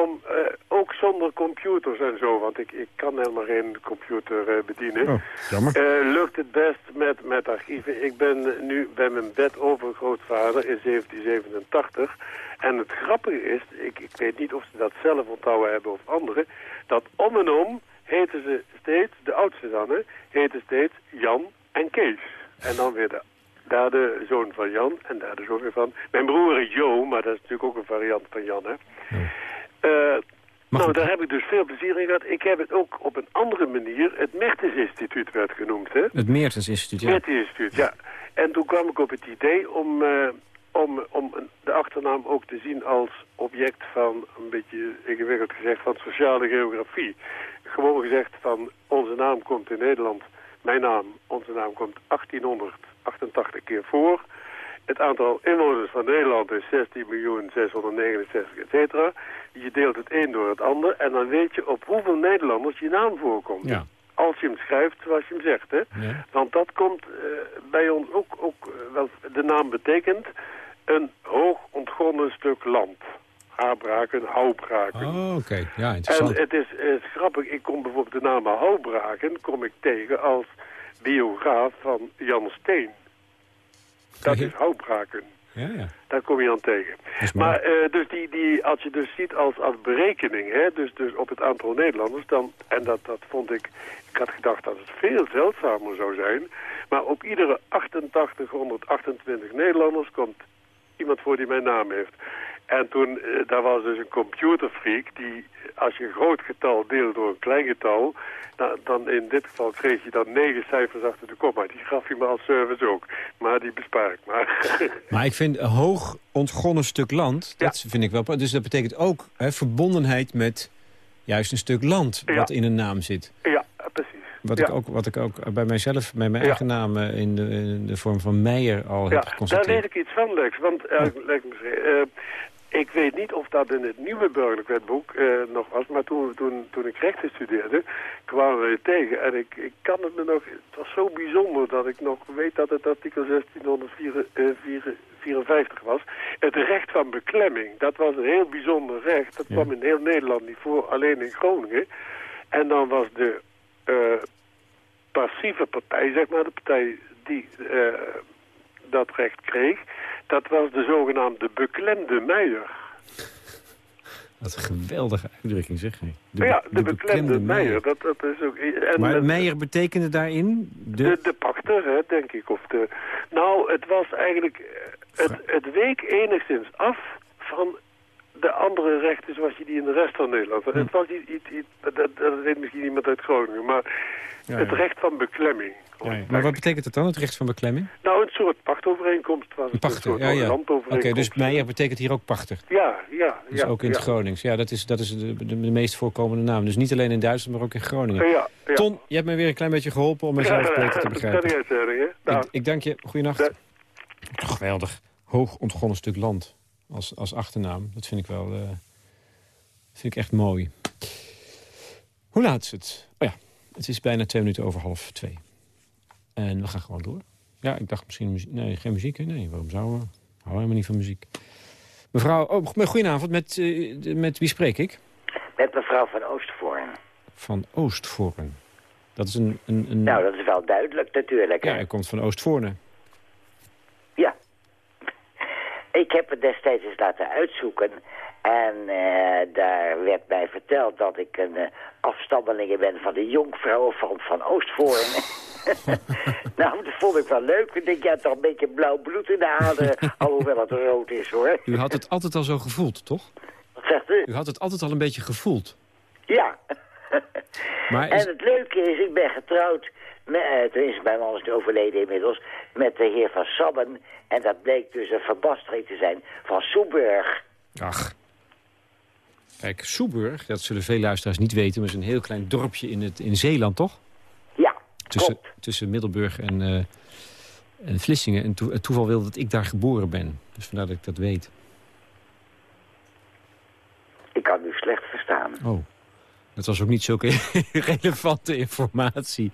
om eh, ook zonder computers en zo, want ik, ik kan helemaal geen computer eh, bedienen. Oh, jammer. Eh, lukt het best met, met archieven. Ik ben nu bij mijn bed overgrootvader in 1787. En het grappige is, ik, ik weet niet of ze dat zelf onthouden hebben of anderen, dat om en om heten ze steeds, de oudste dan, hè, heten steeds Jan en Kees. En dan weer de, daar de zoon van Jan en daar de zoon van... Mijn broer is Jo, maar dat is natuurlijk ook een variant van Jan, hè. Eh, nou, goed. daar heb ik dus veel plezier in gehad. Ik heb het ook op een andere manier, het Mertens Instituut werd genoemd, hè. Het Meertens Instituut, ja. Mertens Instituut, ja. En toen kwam ik op het idee om, eh, om, om de achternaam ook te zien als object van, een beetje ingewikkeld gezegd, van sociale geografie. Gewoon gezegd van, onze naam komt in Nederland, mijn naam, onze naam komt 1888 keer voor. Het aantal inwoners van Nederland is 16.669, et cetera. Je deelt het een door het ander en dan weet je op hoeveel Nederlanders je naam voorkomt. Ja. Als je hem schrijft zoals je hem zegt, hè. Ja. Want dat komt eh, bij ons ook, ook eh, wel, de naam betekent een hoog ontgonnen stuk land. Haarbraken, houbraken. Oh, oké. Ja, en interessant. het is, het is grappig, ik kom bijvoorbeeld de naam Houbraken kom ik tegen als biograaf van Jan Steen. Dat is Houtbraken. Ja, ja. Daar kom je aan tegen. Maar eh, dus die, die, als je dus ziet als, als berekening, hè, dus, dus op het aantal Nederlanders, dan, en dat, dat vond ik, ik had gedacht dat het veel zeldzamer zou zijn, maar op iedere 8828 Nederlanders komt iemand voor die mijn naam heeft. En toen, eh, daar was dus een computerfreak die, als je een groot getal deelt door een klein getal, nou, dan in dit geval kreeg je dan negen cijfers achter de komma. Die gaf je me als service ook, maar die bespaar ik maar. Maar ik vind een hoog ontgonnen stuk land, dat vind ik wel... Dus dat betekent ook hè, verbondenheid met juist een stuk land wat Ja. in een naam zit. ja, precies. Wat, Ja. ik ook, wat ik ook bij mijzelf, bij mijn Ja. eigen naam eh, in de, in de vorm van Meijer al heb Ja, daar geconstateerd. weet ik iets van, Lex. Want eh, Lex, eh, ik weet niet of dat in het nieuwe burgerlijk wetboek eh, nog was. Maar toen, toen, toen ik rechten studeerde, kwamen we het tegen. En ik, ik kan het me nog... Het was zo bijzonder dat ik nog weet dat het artikel 1654 was. Het recht van beklemming. Dat was een heel bijzonder recht. Dat Ja. kwam in heel Nederland niet voor, alleen in Groningen. En dan was de eh, passieve partij, zeg maar, de partij die eh, dat recht kreeg, dat was de zogenaamde beklemde meijer. Wat een geweldige uitdrukking, zeg je. ja, de, beklemde, meijer. Dat, dat is ook, en, Maar Meijer betekende daarin... De... de, de pachter, hè, denk ik. Of de, nou, het was eigenlijk... Het, het week enigszins af van de andere rechten zoals je die in de rest van Nederland... Hm. Het was iets, iets, iets- dat, dat weet misschien iemand uit Groningen, maar Ja, het recht van beklemming. Ja. Maar wat betekent dat dan, het recht van beklemming? Nou, een soort pachtovereenkomst was Een pachter, een ja, soort ja. Oké, dus Meijer betekent hier ook pachter. Ja, ja. Dus ja, ook in het. Gronings. Ja, dat is, dat is de, de, de meest voorkomende naam. Dus niet alleen in Duitsland, maar ook in Groningen. Ja. Ton, je hebt me weer een klein beetje geholpen om mezelf beter te dat begrijpen. kan jij zeggen, hè? Nou, Ik, ik dank je. Goeienacht. Geweldig. Hoog ontgonnen stuk land als, als achternaam. Dat vind ik wel eh, vind ik echt mooi. Hoe laat is het? Oh ja, het is bijna twee minuten over half twee. En we gaan gewoon door. Ja, ik dacht misschien... muzie- Nee, geen muziek. hè? Nee, waarom zouden we? Hou helemaal niet van muziek. Mevrouw, oh, go- goedenavond. Met, de- met wie spreek ik? Met mevrouw van Oostvoorn. Van Oostvoorn. Dat is een... een, een... Nou, dat is wel duidelijk natuurlijk. ja, hij komt van Oostvoorne. Ja. Ik heb het destijds eens laten uitzoeken. En eh, daar werd mij verteld dat ik een eh, afstammeling ben van de jonkvrouwen van, van Oostvoorn. nou, dat vond ik wel leuk. Ik denk, ja, toch een beetje blauw bloed in de aderen. alhoewel het rood is, hoor. U had het altijd al zo gevoeld, toch? Wat zegt u? U had het altijd al een beetje gevoeld. Ja. Maar En het leuke is, ik ben getrouwd, met, eh, tenminste mijn man is nu overleden inmiddels, met de heer van Sabben. En dat bleek dus een verbastering te zijn van Soeburg. ach. Kijk, Soeburg, dat zullen veel luisteraars niet weten... maar is een heel klein dorpje in, het, in Zeeland, toch? Ja, Tussen, klopt. tussen Middelburg en, eh, en Vlissingen. En het toeval wil dat ik daar geboren ben. Dus vandaar dat ik dat weet. Ik kan u slecht verstaan. Oh, dat was ook niet zulke relevante informatie.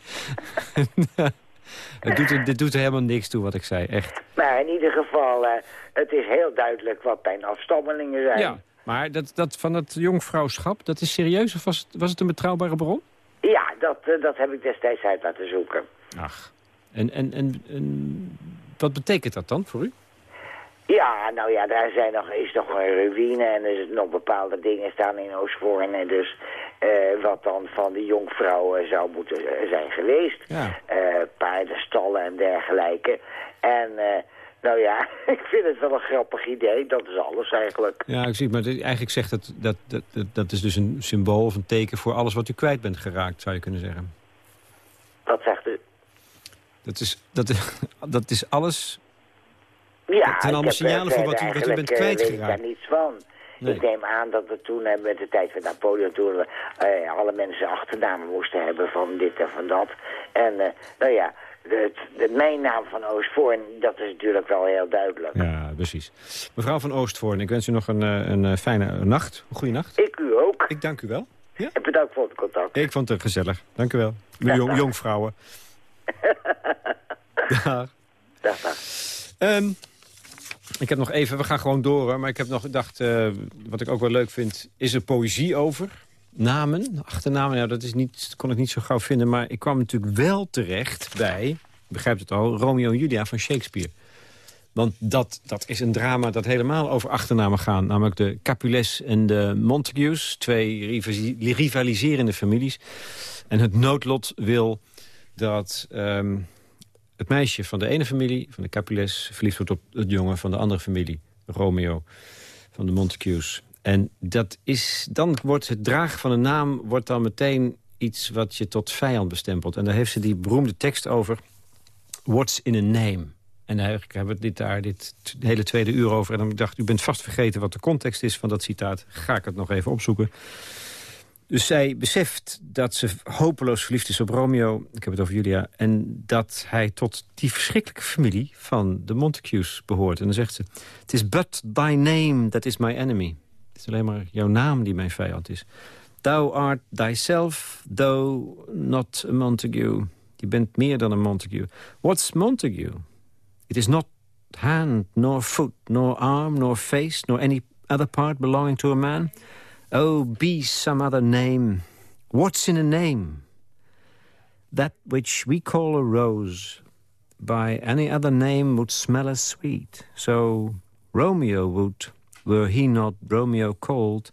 het doet, er- dit doet er helemaal niks toe wat ik zei, echt. Maar in ieder geval, eh, het is heel duidelijk wat mijn afstammelingen zijn. Ja, maar dat, dat van dat jongvrouwschap, dat is serieus? Of was het, was het een betrouwbare bron? Ja, dat, eh, dat heb ik destijds uit laten zoeken. Ach. En, en, en, en wat betekent dat dan voor u? Ja, nou ja, daar zijn nog, is nog een ruïne en er zijn nog bepaalde dingen staan in Oostvoorn. En dus eh, wat dan van de jonkvrouwen zou moeten eh, zijn geweest. Ja. Eh, paardenstallen en dergelijke. En nou ja, ik vind het wel een grappig idee. Dat is alles eigenlijk. Ja, ik zie, maar eigenlijk zegt dat, dat, dat, dat, dat is dus een symbool of een teken voor alles wat u kwijt bent geraakt, zou je kunnen zeggen. Wat zegt u? Dat is, dat, dat is alles Ja, Dat zijn allemaal eh, signalen voor wat u- verder wat u bent eh, kwijtgeraakt. weet ik daar niets van. Nee. Ik neem aan dat we toen eh, met de tijd van Napoleon... toen we eh, alle mensen achternamen moesten hebben van dit en van dat. En eh, nou ja, het, de, mijn naam van Oostvoorn, dat is natuurlijk wel heel duidelijk. Ja, precies. Mevrouw van Oostvoorn, ik wens u nog een, eh, een eh, fijne nacht. Goeie nacht. Ik u ook. Ik dank u wel. Ja? En bedankt voor het contact. Ik vond het gezellig. Dank u wel. Jong, jongvrouwen. Dag. Dag, dag. Ehm, ik heb nog even, we gaan gewoon door, maar ik heb nog gedacht, eh, wat ik ook wel leuk vind, is er poëzie over? namen, achternamen, nou, dat is niet, kon ik niet zo gauw vinden... maar ik kwam natuurlijk wel terecht bij, begrijpt het al... Romeo en Julia van Shakespeare. Want dat, dat is een drama dat helemaal over achternamen gaat. Namelijk de Capulets en de Montagues. Twee rivaliserende families. En het noodlot wil dat ehm, het meisje van de ene familie... van de Capulets verliefd wordt op het jongen van de andere familie. Romeo van de Montagues. En dat is, dan wordt het dragen van een naam wordt dan meteen iets wat je tot vijand bestempelt. En daar heeft ze die beroemde tekst over. What's in a name? En eigenlijk hebben we dit daar dit hele tweede uur over. En dan dacht u bent vast vergeten wat de context is van dat citaat. Ga ik het nog even opzoeken. Dus zij beseft dat ze hopeloos verliefd is op Romeo. Ik heb het over Julia. En dat hij tot die verschrikkelijke familie van de Montagues behoort. En dan zegt ze... Het is but thy name that is my enemy. Het is alleen maar jouw naam die mijn vijand is. Thou art thyself, though not a Montague. Je bent meer dan een Montague. What's Montague? It is not hand, nor foot, nor arm, nor face, nor any other part belonging to a man. Oh, be some other name. What's in a name? That which we call a rose, by any other name would smell as sweet. So Romeo would, were he not Romeo called,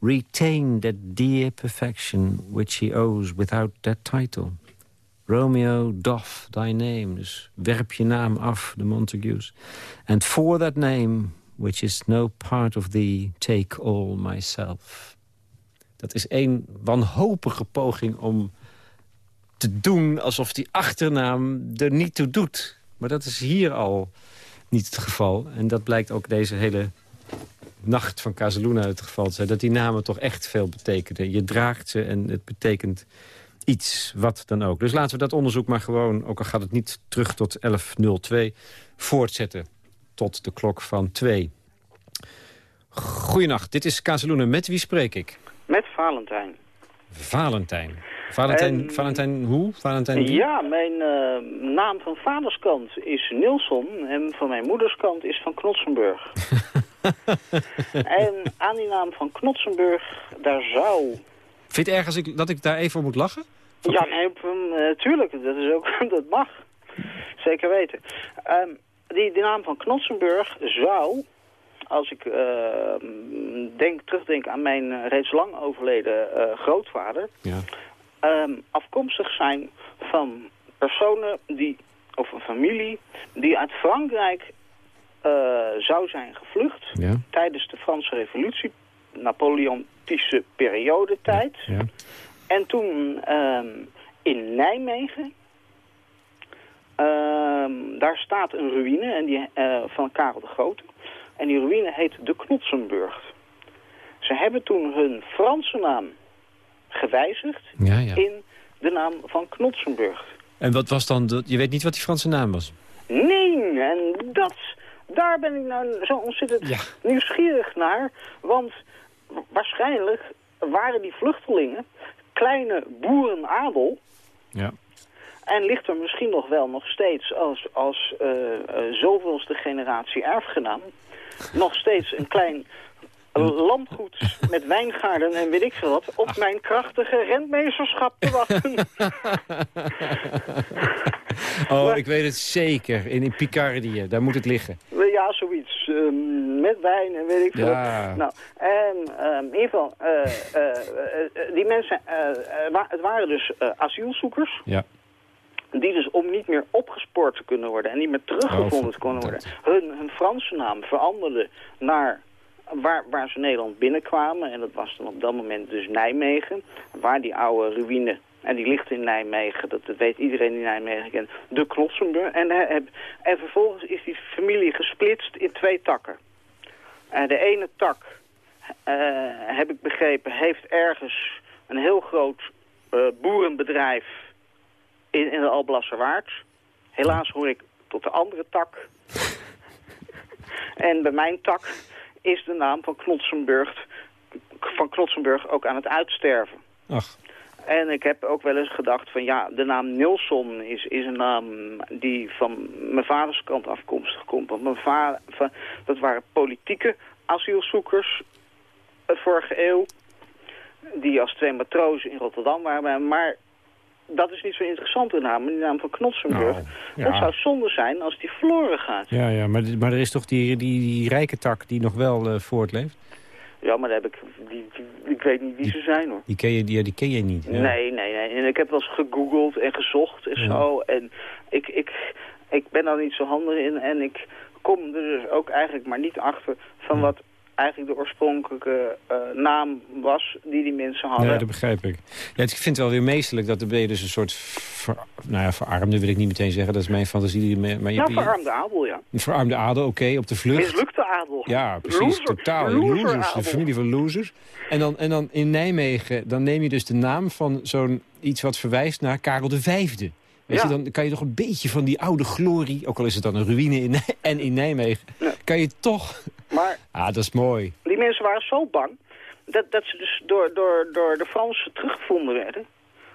retain that dear perfection which he owes without that title. Romeo, doff thy name. Dus werp je naam af, de Montagues. And for that name, which is no part of thee, take all myself. Dat is één wanhopige poging om te doen alsof die achternaam er niet toe doet. Maar dat is hier al niet het geval. En dat blijkt ook deze hele nacht van Casaluna het geval te zijn. Dat die namen toch echt veel betekenen. Je draagt ze en het betekent iets, wat dan ook. Dus laten we dat onderzoek maar gewoon, ook al gaat het niet terug tot 11.02... voortzetten tot de klok van 2. Goedenacht, dit is Kazeloenen. Met wie spreek ik? Met Valentijn. Valentijn. Valentijn, en, Valentijn hoe? Valentijn Ja, mijn uh, naam van vaderskant is Nilsson en van mijn moederskant is van Knotsenburg. en aan die naam van Knotsenburg, daar zou... Vind je ergens ik, dat ik daar even op moet lachen? Ja, nee, uh, tuurlijk. Dat, is ook, dat mag. Zeker weten. Um, die, die naam van Knotsenburg zou, als ik uh, denk, terugdenk aan mijn uh, reeds lang overleden uh, grootvader, ja. um, afkomstig zijn van personen die, of een familie, die uit Frankrijk zou zijn gevlucht ja. tijdens de Franse revolutie, Napoleontische periodetijd. Ja. En toen um, in Nijmegen daar staat een ruïne en die, uh, van Karel de Grote. En die ruïne heet de Knotsenburg. Ze hebben toen hun Franse naam gewijzigd ja, ja. in de naam van Knotsenburg. En wat was dan, de, je weet niet wat die Franse naam was? Nee, en dat, daar ben ik nou zo ontzettend ja. nieuwsgierig naar. Want waarschijnlijk waren die vluchtelingen kleine boerenadel... Ja. En ligt er misschien nog wel nog steeds als, als uh, uh, zoveelste generatie erfgenaam... nog steeds een klein landgoed met wijngaarden en weet ik veel wat... op mijn krachtige rentmeesterschap te wachten. oh, ik weet het zeker. In, in Picardie, daar moet het liggen. Ja, zoiets. Uh, met wijn en weet ik veel ja. Nou, en in ieder geval, die mensen... het waren dus asielzoekers... Ja die dus om niet meer opgespoord te kunnen worden en niet meer teruggevonden oh, te kunnen worden, hun, hun Franse naam veranderde naar waar, waar ze Nederland binnenkwamen. En dat was dan op dat moment dus Nijmegen, waar die oude ruïne, en die ligt in Nijmegen, dat, dat weet iedereen die Nijmegen kent, de Klotsenburg. En, en vervolgens is die familie gesplitst in twee takken. Uh, de ene tak, uh, heb ik begrepen, heeft ergens een heel groot uh, boerenbedrijf in, in de Alblasserwaard. Helaas hoor ik tot de andere tak. en bij mijn tak is de naam van Knotsenburg, van Knotsenburg ook aan het uitsterven. Ach. En ik heb ook wel eens gedacht van ja, de naam Nilsson is, is een naam die van mijn vaders kant afkomstig komt. Want mijn vader, dat waren politieke asielzoekers uh, vorige eeuw. die als twee matrozen in Rotterdam waren. Maar dat is niet zo interessant, de naam. Die naam van Knotsenburg. Nou, ja. Dat zou zonde zijn als die verloren gaat. Ja, ja maar, maar er is toch die, die, die rijke tak die nog wel uh, voortleeft? Ja, maar daar heb ik, die, ik weet niet wie ze zijn hoor. Die ken je, die, die ken je niet? Nee, nee, nee. En ik heb wel eens gegoogeld en gezocht en zo. En ik, ik, ik ben daar niet zo handig in. En ik kom er dus ook eigenlijk maar niet achter van wat eigenlijk de oorspronkelijke uh, naam was die die mensen hadden. Ja, dat begrijp ik. Ja, ik vind het wel weer meestelijk dat er dus een soort... Ver, nou ja, verarmde wil ik niet meteen zeggen. Dat is mijn fantasie. Maar je, verarmde adel, ja. Een verarmde adel, oké, op de vlucht. Mislukte adel. Ja, precies. totaal. losers. De familie van losers. En dan, en dan in Nijmegen, dan neem je dus de naam van zo'n iets wat verwijst naar Karel de Vijfde. Weet je, dan kan je toch een beetje van die oude glorie... ook al is het dan een ruïne in, en in Nijmegen... kan je toch... Maar, ah, dat is mooi. Die mensen waren zo bang... dat, dat ze dus door, door, door de Fransen teruggevonden werden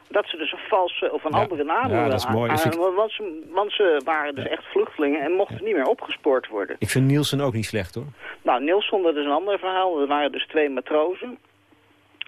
dat ze dus een valse of een andere naam ja, dat is mooi. Aan, want, ze, want ze waren dus echt vluchtelingen en mochten niet meer opgespoord worden. Ik vind Nielsen ook niet slecht hoor. Nou, Nielsen, dat is een ander verhaal. Er waren dus twee matrozen.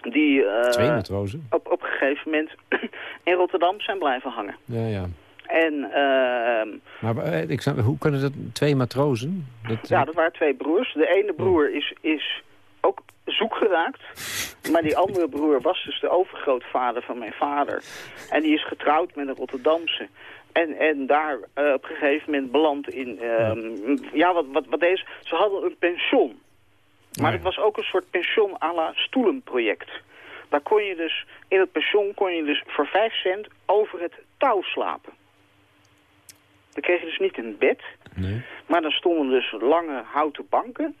Die, uh, twee matrozen? Op, op een gegeven moment in Rotterdam zijn blijven hangen. Ja, ja. En, uh, maar eh, ik hoe kunnen dat twee matrozen? Dat, ja, dat waren twee broers. De ene broer is, is ook zoek geraakt. Maar die andere broer was dus de overgrootvader van mijn vader. En die is getrouwd met een Rotterdamse. En, en daar uh, op een gegeven moment beland in... Uh, ja, wat, wat, wat deze... Ze hadden een pension. Maar het was ook een soort pension à la stoelenproject. Daar kon je dus, in het pension kon je dus voor 5 cent over het touw slapen. Dan kreeg je dus niet een bed, nee. maar dan stonden dus lange houten banken.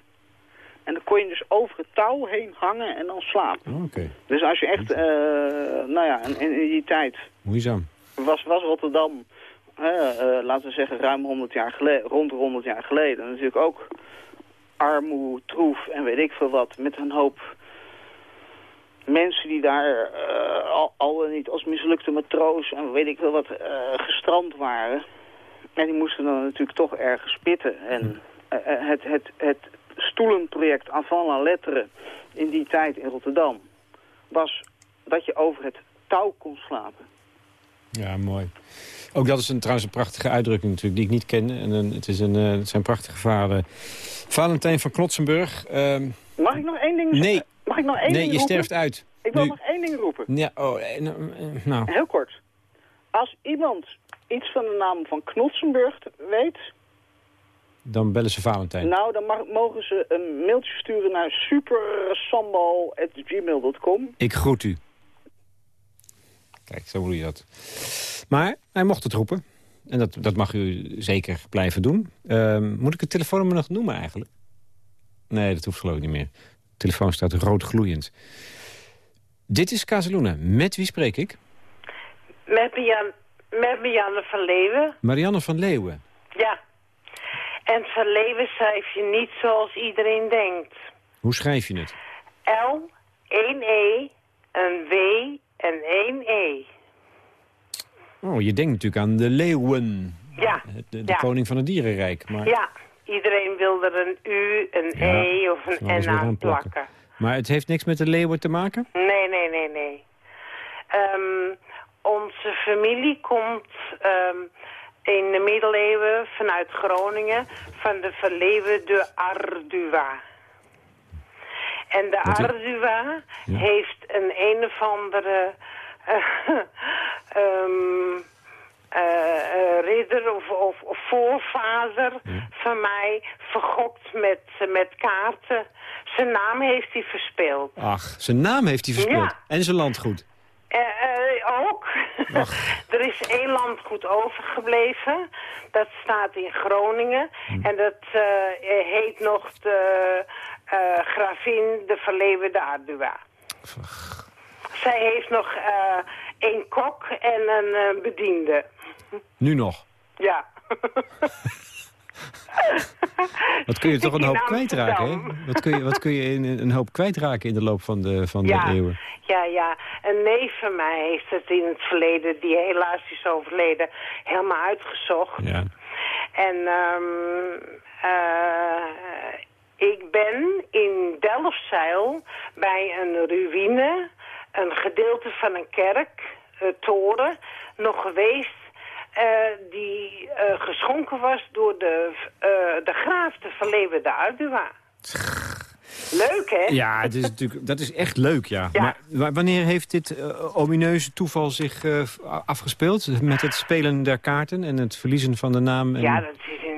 En dan kon je dus over het touw heen hangen en dan slapen. Oh, Dus als je echt, uh, nou ja, in, in, die tijd... Moeizaam. Was, was Rotterdam, uh, laten we zeggen, ruim 100 jaar geleden, rond 100 jaar geleden... natuurlijk ook armoe, troef en weet ik veel wat... met een hoop mensen die daar uh, al, al niet als mislukte matroos en weet ik veel wat gestrand waren... En die moesten dan natuurlijk toch ergens spitten. En uh, het, het, het stoelenproject avant la lettre in die tijd in Rotterdam... was dat je over het touw kon slapen. Ja, mooi. Ook dat is een, trouwens een prachtige uitdrukking natuurlijk, die ik niet ken. En een, het, is een, uh, het zijn prachtige vader. Valentijn van Klotsenburg. Uh, Mag ik nog één ding zeggen? Nee. Mag ik nog één nee, ding je sterft uit. Ik wil nog één ding roepen. Ja, oh, nou. Heel kort. Als iemand iets van de naam van Knotsenburg weet... Dan bellen ze Valentijn. Nou, dan mag, mogen ze een mailtje sturen naar supersambo.gmail.com. Ik groet u. Kijk, zo doe je dat. Maar hij mocht het roepen. En dat, dat mag u zeker blijven doen. Uh, moet ik het telefoonnummer nog noemen eigenlijk? Nee, dat hoeft geloof ik niet meer. De telefoon staat rood gloeiend. Dit is Kazeluna. Met wie spreek ik? Met met Marianne van Leeuwen. Marianne van Leeuwen? Ja. En van Leeuwen schrijf je niet zoals iedereen denkt. Hoe schrijf je het? L, 1 E, een W en 1 E. Oh, je denkt natuurlijk aan de leeuwen. Ja. De, de koning van het dierenrijk. Maar... Ja, iedereen wil er een U, een E of een N aan plakken. Maar het heeft niks met de leeuwen te maken? Nee, nee, nee, nee. Um, onze familie komt um, in de middeleeuwen vanuit Groningen van de verleeuwen de Ardua. En de Ardua heeft een een of andere um, uh, ridder of, of, of voorvader van mij vergokt met, met kaarten. Zijn naam heeft hij verspeeld. Ach, zijn naam heeft hij verspeeld. En zijn landgoed. Uh, ook. er is één landgoed overgebleven. Dat staat in Groningen. Hm. En dat heet nog de gravin de Verleeuwende Ardua. Zij heeft nog één kok en een bediende. Nu nog? Ja. wat kun je toch een hoop kwijtraken, hè? Wat kun je, wat kun je in, een hoop kwijtraken in de loop van de, van de eeuwen? Ja, ja. Een neef van mij heeft het in het verleden, die helaas is overleden, helemaal uitgezocht. Ja. En um, uh, ik ben in Delfzijl bij een ruïne een gedeelte van een kerk, toren, nog geweest... die geschonken was door de, de graaf, de verleverde Ardua. Leuk, hè? Ja, het is natuurlijk, dat is echt leuk, ja. Maar wanneer heeft dit omineuze toeval zich afgespeeld? Met het spelen der kaarten en het verliezen van de naam? En... Ja, dat is in de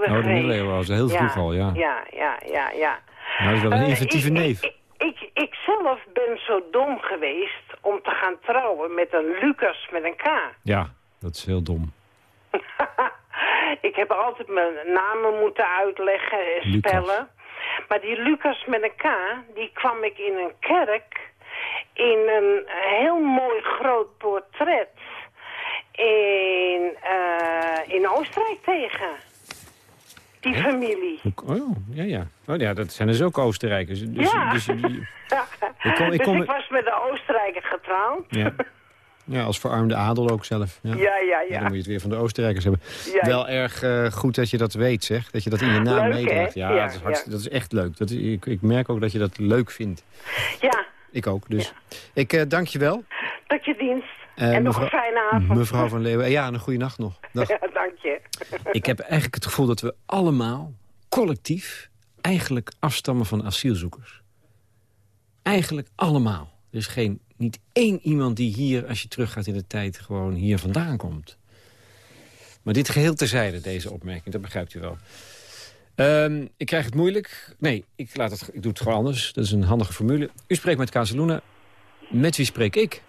middeleeuwen oh, de middeleeuwen was heel vroeg al, ja. Ja, ja, ja, ja. Nou, dat is wel een uh, inventieve neef. Ik, ik, ik, zelf ben zo dom geweest om te gaan trouwen met een Lucas met een K. Ja, dat is heel dom. ik heb altijd mijn namen moeten uitleggen en spellen. Maar die Lucas met een K, die kwam ik in een kerk in een heel mooi groot portret in, uh, in Oostenrijk tegen. Die familie. Oh, ja, ja. Oh, ja, dat zijn dus ook Oostenrijkers. Dus, ja. Dus, ik, kom, ik, kom... dus ik was met de Oostenrijker getrouwd. Ja. Ja, als verarmde adel ook zelf. Ja, ja, ja. ja. Dan moet je het weer van de Oostenrijkers hebben. Wel erg uh, goed dat je dat weet, zeg. Dat je dat in je naam meedraagt. Ja, ja, dat, is dat is echt leuk. Dat, ik, ik merk ook dat je dat leuk vindt. Ja. Ik ook, dus. Ik uh, dank je wel. Tot je dienst. Uh, en nog een fijne avond. Mevrouw van Leeuwen. Ja, een goede nacht nog. Dag. Ja, dank je. ik heb eigenlijk het gevoel dat we allemaal, collectief... eigenlijk afstammen van asielzoekers. Eigenlijk allemaal. Er is geen niet één iemand die hier, als je teruggaat in de tijd... gewoon hier vandaan komt. Maar dit geheel terzijde, deze opmerking, dat begrijpt u wel. Um, ik krijg het moeilijk. Nee, ik, laat het, ik doe het gewoon anders. Dat is een handige formule. U spreekt met Casaluna. Met wie spreek ik?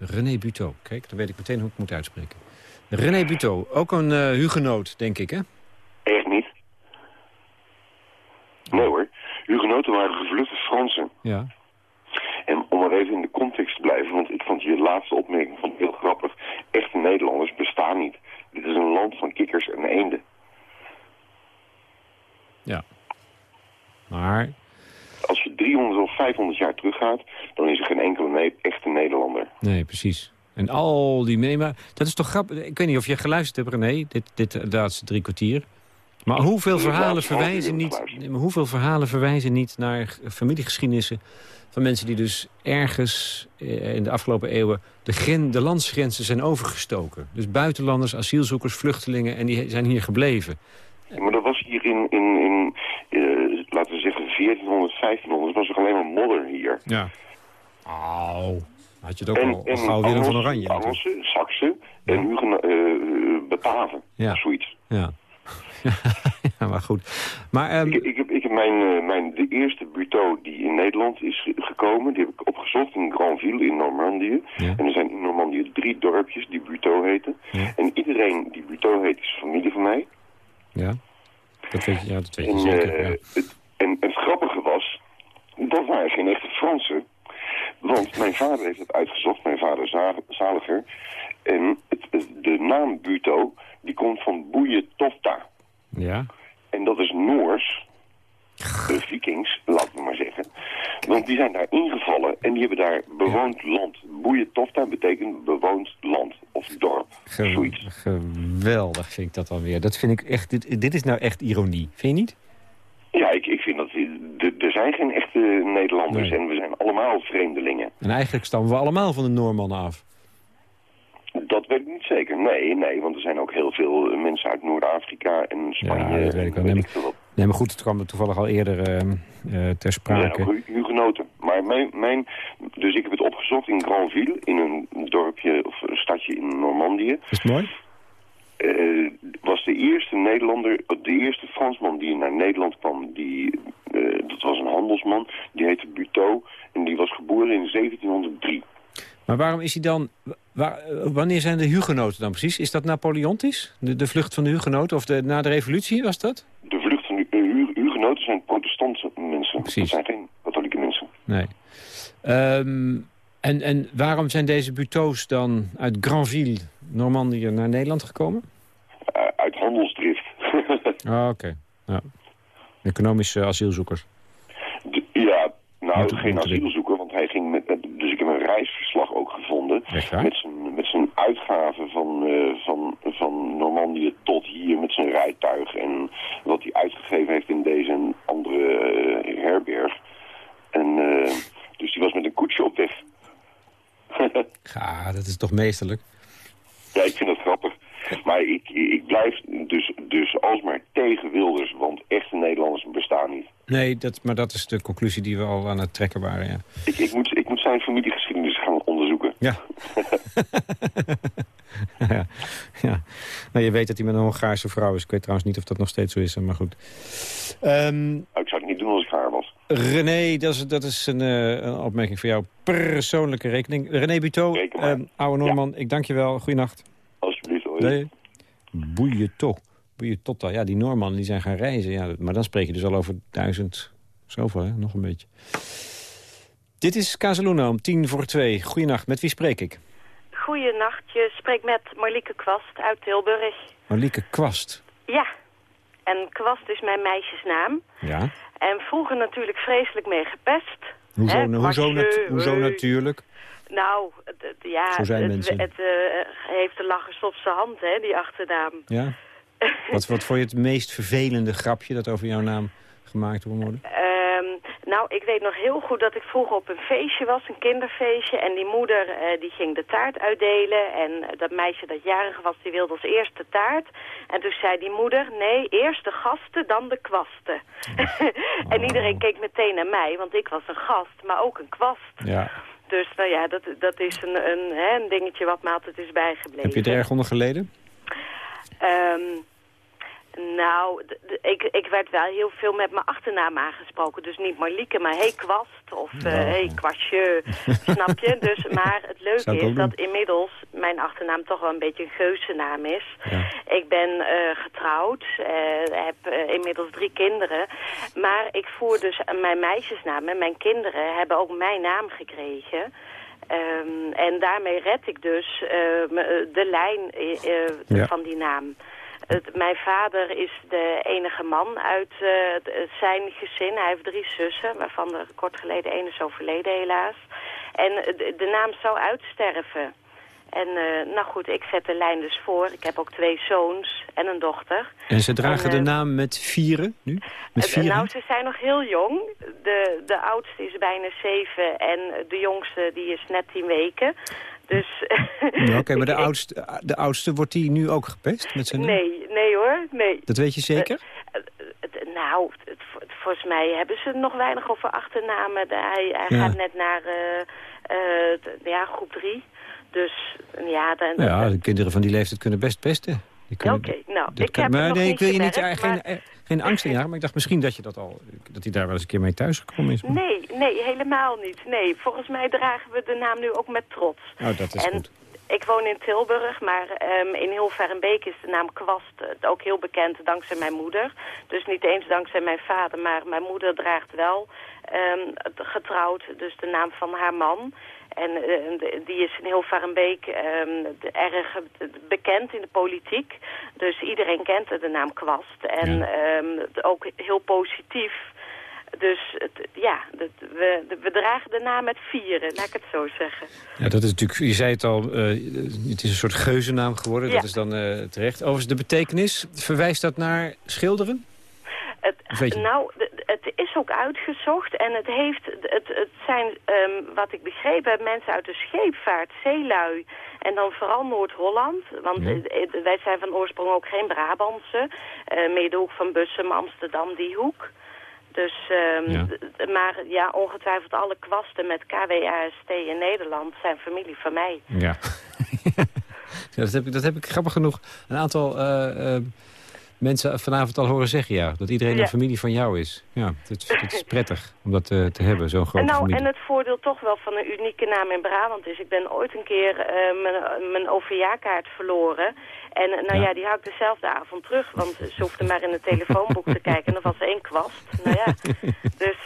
René Buteau. Kijk, dan weet ik meteen hoe ik moet uitspreken. René Buteau, ook een uh, hugenoot, denk ik, hè? Echt niet. Nee hoor. Hugenoten waren gevluchte Fransen. Ja. En om er even in de context te blijven, want ik vond je laatste opmerking vond heel grappig. Echte Nederlanders bestaan niet. Dit is een land van kikkers en eenden. Ja. Maar... Als je 300 of 500 jaar teruggaat, dan is er geen enkele Nederlander. Nee, precies. En al die meema, dat is toch grappig. Ik weet niet of je geluisterd hebt, René, dit, dit laatste drie kwartier. Maar hoeveel verhalen, verwijzen niet, hoeveel verhalen verwijzen niet naar familiegeschiedenissen van mensen die dus ergens eh, in de afgelopen eeuwen de, de landsgrenzen zijn overgestoken. Dus buitenlanders, asielzoekers, vluchtelingen en die zijn hier gebleven. maar dat was hier in, in, in uh, laten we zeggen, 1400, 1500, was er alleen maar modder hier. Ja. Auw. Had je het ook en, al, al gauw Willem van Oranje. Saksen en Hugen, uh, Bataven, ja. zoiets. Ja. ja, maar goed. Maar, um... ik, ik, heb, ik heb mijn, uh, mijn, de eerste buteau die in Nederland is gekomen, die heb ik opgezocht in Granville in Normandië. Ja. En er zijn in Normandië drie dorpjes die buteau heten. Ja. En iedereen die buteau heet is familie van mij. Ja, dat weet je, ja, dat weet je en, zeker. Uh, het, en het grappige was, dat waren geen echte Fransen. Want mijn vader heeft het uitgezocht, mijn vader Zaliger. En het, de naam Buto, die komt van Boeie Tofta. Ja. En dat is Noors, de vikings, laten we maar zeggen. Want die zijn daar ingevallen en die hebben daar bewoond land. Boeien Tofta betekent bewoond land of dorp, Ge zoiets. Geweldig vind ik dat alweer. Dat vind ik echt, dit, dit is nou echt ironie, vind je niet? Ja, ik, zijn geen echte Nederlanders Nee. en we zijn allemaal vreemdelingen. En eigenlijk stammen we allemaal van de Noormannen af. Dat weet ik niet zeker. Nee, nee, want er zijn ook heel veel eh, mensen uit Noord-Afrika en Spanje. Ja, dat weet ik wel. Nee, veel wat. Nee, maar goed, het kwam toevallig al eerder eh, eh, ter Er sprake. hu- hugenoten. Maar mijn, mijn, dus ik heb het opgezocht in Granville, in een dorpje of een stadje in Normandië. Is het mooi? Eh, was de eerste Nederlander, de eerste Fransman die naar Nederland kwam, die, eh, dat was een handelsman, die heette Buteau en die was geboren in 1703. Maar waarom is hij dan... Waar, eh, wanneer zijn de hugenoten dan precies? Is dat Napoleontisch? De, de vlucht van de hugenoten? Of de, na de revolutie was dat? De vlucht van de uh, Hu- hugenoten zijn protestantse mensen, Precies. dat zijn geen katholieke mensen. Nee. Ehm, en, en waarom zijn deze buteaus dan uit Granville, Normandië, naar Nederland gekomen? Uh, uit handelsdrift. Ah, oké. Ja. Economische asielzoekers. De- ja, nou, geen asielzoeker, want hij ging met, dus ik heb een reisverslag ook gevonden. Met zijn, met zijn uitgaven van, eh, van, van Normandië tot hier met zijn rijtuig. En wat hij uitgegeven heeft in deze en andere eh, herberg. En eh, Ja, dat is toch meesterlijk? Ja, ik vind het grappig. Maar ik, ik blijf dus, dus alsmaar tegen Wilders, want echte Nederlanders bestaan niet. Nee, dat, maar dat is de conclusie die we al aan het trekken waren, ja. Ik, ik, moet, ik moet zijn familiegeschiedenis gaan onderzoeken. Ja. ja, ja. Nou, je weet dat hij met een Hongaarse vrouw is. Ik weet trouwens niet of dat nog steeds zo is, maar goed. Um, ik zou het niet doen als ik haar was. René, dat is, dat is een, uh, een opmerking voor jou. Persoonlijke rekening. René Buteau, um, oude Noorman, ja. ik dank je wel. Goeienacht. Alsjeblieft, hoor. Nee. Boeien toch. Boeien tot Ja, die Noormannen die zijn gaan reizen. Ja, maar dan spreek je dus al over duizend... Zoveel, hè? Nog een beetje. Dit is Casaluna om tien voor twee. Goeienacht, met wie spreek ik? Goeienacht, je spreekt met Marlieke Kwast uit Tilburg. Marlieke Kwast? Ja, en Kwast is mijn meisjesnaam. Ja. En vroeger natuurlijk vreselijk mee gepest. Hoezo, hè, hoezo, nat hoezo natuurlijk? Nou, ja, Zo zijn het, mensen. het uh, heeft de lachers op zijn hand, hè, die achternaam. Ja? wat, wat vond je het meest vervelende grapje dat over jouw naam gemaakt wordt worden? Um, nou, ik weet nog heel goed dat ik vroeger op een feestje was, een kinderfeestje. En die moeder uh, die ging de taart uitdelen. En dat meisje dat jarig was, die wilde als eerste taart. En toen zei die moeder, nee, eerst de gasten, dan de kwasten. Oh. en iedereen keek meteen naar mij, want ik was een gast, maar ook een kwast. Ja. Dus nou ja, dat, dat is een, een, hè, een dingetje wat me altijd is bijgebleven. Heb je er erg onder geleden? Um, nou, ik, ik werd wel heel veel met mijn achternaam aangesproken. Dus niet Marlieke, maar hey Kwast of uh, hey Kwastje, snap je? Dus, maar het leuke is dat inmiddels mijn achternaam toch wel een beetje een geuzennaam is. Ja. Ik ben uh, getrouwd, uh, heb inmiddels drie kinderen. Maar ik voer dus mijn meisjesnaam en mijn kinderen hebben ook mijn naam gekregen. Um, en daarmee red ik dus de lijn ja. van die naam. Mijn vader is de enige man uit uh, zijn gezin. Hij heeft drie zussen, waarvan er kort geleden één is overleden helaas. En de naam zou uitsterven. En uh, nou goed, ik zet de lijn dus voor. Ik heb ook twee zoons en een dochter. En ze dragen en, uh, de naam met vieren nu? Met vieren? Nou, ze zijn nog heel jong. De, de oudste is bijna zeven en de jongste die is net tien weken. Dus, ja, Oké, maar de oudste, de oudste, wordt die nu ook gepest met zijn Nee, nee hoor, nee. Dat weet je zeker? Nou, het, volgens mij hebben ze nog weinig over achternamen. Hij, hij ja. gaat net naar ja, groep drie. Dus ja... Dan, nou ja, de kinderen van die leeftijd kunnen best pesten. Oké, okay, nou, ik kan, heb maar, nee, ik wil je niet, gemerkt, geen, maar... geen angst in jagen, maar ik dacht misschien dat je dat al, dat hij daar wel eens een keer mee thuis gekomen is. Nee, nee, helemaal niet. Nee, volgens mij dragen we de naam nu ook met trots. Oh, dat is en goed. Ik woon in Tilburg, maar um, in Hilverenbeek is de naam Kwast uh, ook heel bekend dankzij mijn moeder. Dus niet eens dankzij mijn vader, maar mijn moeder draagt wel um, getrouwd, dus de naam van haar man. En uh, die is in Hilvarenbeek um, erg bekend in de politiek. Dus iedereen kent de naam Kwast. En ja. um, ook heel positief. Dus het, ja, het, we, we dragen de naam met vieren, laat ik het zo zeggen. Ja, dat is natuurlijk, je zei het al, uh, het is een soort geuzennaam geworden. Ja. Dat is dan uh, terecht. Overigens, de betekenis, verwijst dat naar schilderen? Het, nou, het is ook uitgezocht en het heeft, het, het zijn, um, wat ik begrepen heb, mensen uit de scheepvaart, zeelui en dan vooral Noord-Holland, want ja. wij zijn van oorsprong ook geen Brabantse, uh, meer de hoek van Bussum, Amsterdam, die hoek. Dus, um, ja. maar ja, ongetwijfeld alle kwasten met KWAST in Nederland zijn familie van mij. Ja, ja dat, heb ik, dat heb ik grappig genoeg een aantal... Uh, uh, mensen vanavond al horen zeggen, ja. Dat iedereen ja. een familie van jou is. Ja, het, het is prettig om dat uh, te hebben, zo'n grote en nou, familie. En het voordeel toch wel van een unieke naam in Brabant is... ik ben ooit een keer uh, mijn, mijn OVA-kaart verloren... En nou ja. ja. die had ik dezelfde avond terug. Want ze hoefde maar in het telefoonboek te kijken. En er was één kwast. Nou ja, dus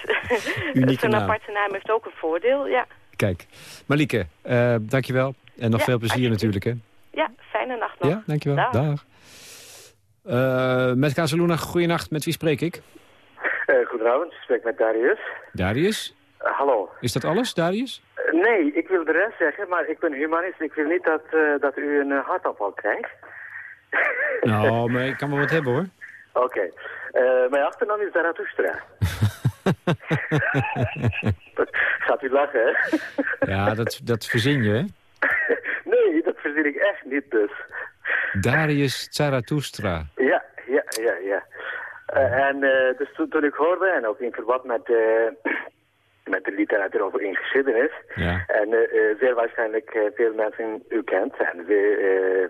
zo'n aparte naam heeft ook een voordeel, ja. Kijk, Marieke, uh, dankjewel. En nog ja, veel plezier natuurlijk, hè? Ja, fijne nacht nog. Ja, dankjewel. Dag. Dag. Uh, met Casaluna, goeienacht. Met wie spreek ik? Uh, goedenavond, ik spreek met Darius. Darius? Uh, hallo. Is dat alles, Darius? nee, ik wil de rest zeggen, maar ik ben humanist. Ik wil niet dat, dat u een hartaanval krijgt. nou, maar ik kan wel wat hebben, hoor. Oké. Okay. mijn achternaam is Zarathustra. Gaat u lachen, hè? ja, dat, dat verzin je, hè? verzin ik echt niet dus. Darius Zarathustra. Ja, ja, ja, ja. Uh, en uh, dus toen, toen, ik hoorde, en ook in verband met, uh, met de literatuur over in geschiedenis, ja. en zeer waarschijnlijk veel mensen u kent, en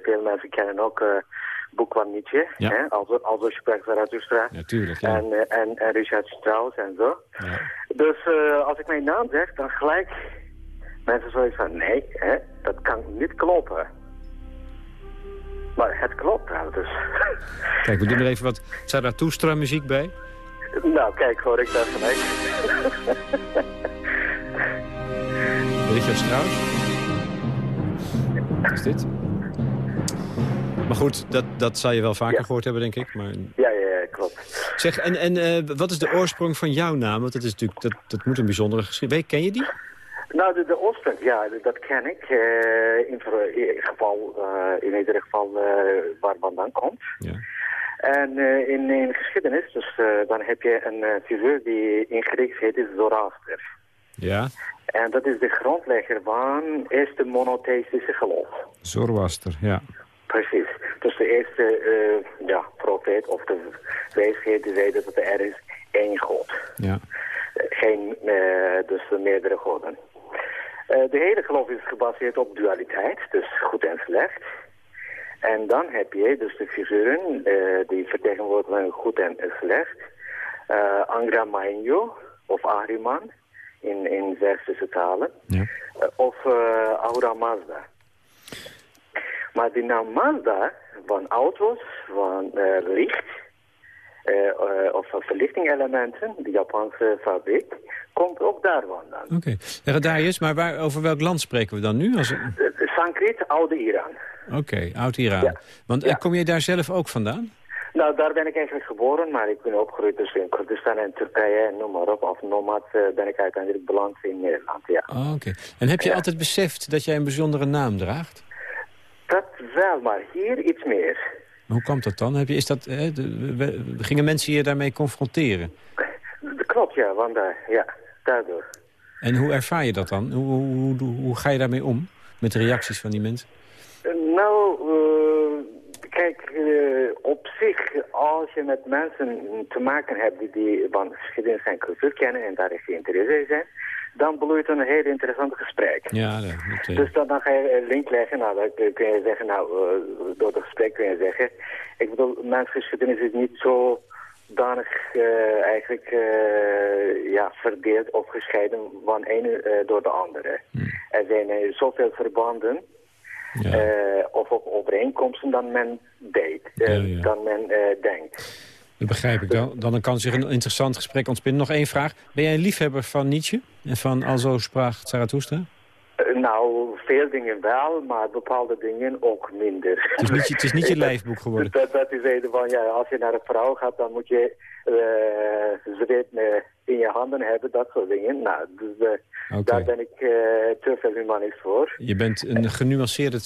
veel mensen kennen ook boek van Nietzsche, ja. hè, als, als spreekt Zarathustra, Natuurlijk, ja. en, en, en Richard Strauss en zo. Ja. Dus als ik mijn naam zeg, dan gelijk mensen zoiets van, nee, hè, dat kan niet kloppen. Maar het klopt wel, dus. Kijk, we doen er even wat Zarathustra muziek bij. Nou, kijk, hoor ik dat gelijk. Richard Strauss. Wat is dit? Maar goed, dat, dat zal je wel vaker Ja. gehoord hebben, denk ik. Maar... Ja, ja, ja, klopt. Zeg, en, en eh, wat is de oorsprong van jouw naam? Want dat, is natuurlijk, dat, dat moet een bijzondere geschiedenis. Ken je die? Nou, de, de ja, dat ken ik. eh, in, ieder geval, eh, in ieder geval eh, waar vandaan komt. Ja. En eh, in, in de geschiedenis, dus eh, dan heb je een eh, figuur die in Grieks heet is Zoroaster. Ja, En dat is de grondlegger van het eerste monotheïstische geloof. Zoroaster, ja. Precies. Dus de eerste eh, ja, profeet of de wijsheid die zei dat er is één God. ja. Eh, Geen, eh, dus meerdere goden. Eh, de hele geloof is gebaseerd op dualiteit, dus goed en slecht. En dan heb je dus de figuren eh, die vertegenwoordigen goed en slecht. Eh Angra Mainyo of Ahriman in, in Westerse talen. Ja. Of eh Aura Mazda. Maar die naam Mazda van auto's, van licht, of van verlichtingelementen, de Japanse fabriek, komt ook daar vandaan. Oké. Okay. Darius, maar waar, over welk land spreken we dan nu? Als... Oké, Eh, Sanskrit, oude Iran. oud-Iran. Ja. Want eh, kom je daar zelf ook vandaan? Nou, daar ben ik eigenlijk geboren, maar ik ben opgegroeid tussen in Kurdistan en Turkije en noem maar op. Als nomad eh, ben ik uiteindelijk beland in Nederland, ja. Oh, Oké. En heb je Ja. altijd beseft dat jij een bijzondere naam draagt? Dat wel, maar hier iets meer. Hoe komt dat dan? Heb je, is dat, hè, de- we- gingen mensen je daarmee confronteren? Dat klopt, ja, want daar, ja, daardoor. En hoe ervaar je dat dan? Hoe, hoe, hoe, hoe ga je daarmee om? Met de reacties van die mensen? Eh, Nou, eh, kijk, eh, op zich, als je met mensen te maken hebt die, die van geschiedenis en cultuur kennen en daar geïnteresseerd zijn, dan bloeit een heel interessant gesprek. Ja, dat, dat, Dus dan, dan ga je een link leggen, nou, dan kun je zeggen, nou, eh, door het gesprek kun je zeggen, ik bedoel, mijn geschiedenis is niet zo danig eh, eigenlijk eh, ja, verdeeld of gescheiden van ene eh, door de andere. Er zijn zoveel verbanden ja. of ook overeenkomsten dan men deed, Ja, ja. dan men eh, denkt. Dat begrijp ik. Dan, dan kan zich een interessant gesprek ontspinnen. Nog één vraag. Ben jij een liefhebber van Nietzsche? En van Alzo spraak Zarathustra? Eh, nou, veel dingen wel, maar bepaalde dingen ook minder. Het is niet, je- het is niet je lijfboek geworden. Dat, dat is reden van, ja, als je naar een vrouw gaat, dan moet je uh, zweet in je handen hebben, dat soort dingen. Nou, dus uh, Oké. daar ben ik uh, te veel humanist voor. Je bent een genuanceerde.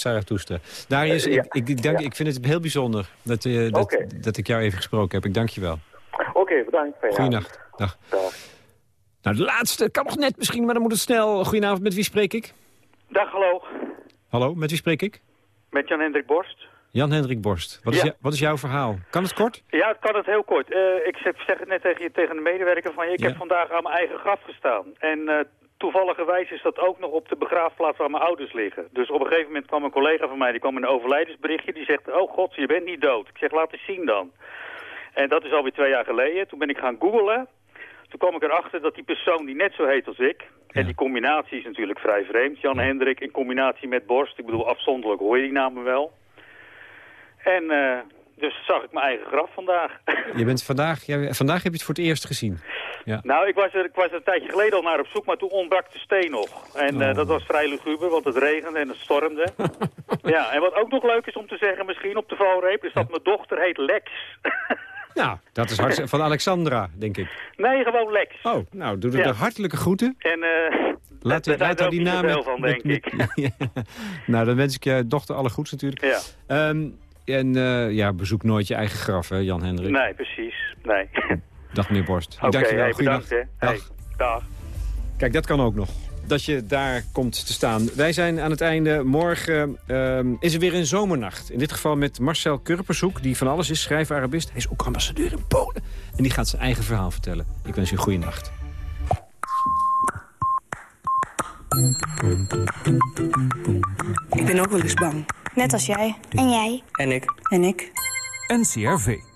Darius, Eh, ja. ik, ik, dank, Ja. ik vind het heel bijzonder dat, eh, dat, ik jou even gesproken heb. Ik dank je wel. Oké, bedankt. Goeienacht. Dag. Dag. Nou, de laatste kan nog net misschien, maar dan moet het snel. Goedenavond, met wie spreek ik? Dag, hallo. Hallo, met wie spreek ik? Met Jan-Hendrik Borst. Jan-Hendrik Borst. Wat is, Ja. wat is jouw verhaal? Kan het kort? Ja, ik kan het heel kort. Eh, ik zeg, zeg het net tegen, je, tegen de medewerker van je. Ik Ja. heb vandaag aan mijn eigen graf gestaan. En eh toevalligerwijs is dat ook nog op de begraafplaats waar mijn ouders liggen. Dus op een gegeven moment kwam een collega van mij, die kwam met een overlijdensberichtje. Die zegt, oh god, je bent niet dood. Ik zeg, laat eens zien dan. En dat is alweer twee jaar geleden. Toen ben ik gaan googlen. Toen kwam ik erachter dat die persoon die net zo heet als ik... En die combinatie is natuurlijk vrij vreemd. Jan Hendrik in combinatie met Borst. Ik bedoel, afzonderlijk hoor je die namen wel. En eh, dus zag ik mijn eigen graf vandaag. Je bent vandaag, ja, vandaag heb je het voor het eerst gezien. Ja. Nou, ik was, er, ik was er een tijdje geleden al naar op zoek, maar toen ontbrak de steen nog. En eh, Oh. dat was vrij luguber, want het regende en het stormde. ja, en wat ook nog leuk is om te zeggen, misschien op de valreep, is dat mijn dochter heet Lex. Nou, dat is hartstikke van Alexandra, denk ik. nee, gewoon Lex. Oh, nou, doe er Ja. de hartelijke groeten. En eh Laat, daar laat haar die er naam van, denk ik. Ja. Nou, dan wens ik je dochter alle goeds natuurlijk. Ja. Ehm, en eh, ja, bezoek nooit je eigen graf, hè, Jan Hendrik. Nee, precies. Nee. Oké, Dag meneer Borst. Je wel. hey, Goeiedag. bedankt hè. Dag. Hey, dag. Kijk, dat kan ook nog. Dat je daar komt te staan. Wij zijn aan het einde. Morgen ehm, is er weer een zomernacht. In dit geval met Marcel Kurpershoek, die van alles is, schrijver, Arabist. Hij is ook ambassadeur in Polen. En die gaat zijn eigen verhaal vertellen. Ik wens u een goede nacht. Ik ben ook wel eens bang. Net als jij. En jij. En ik. En ik. NCRV.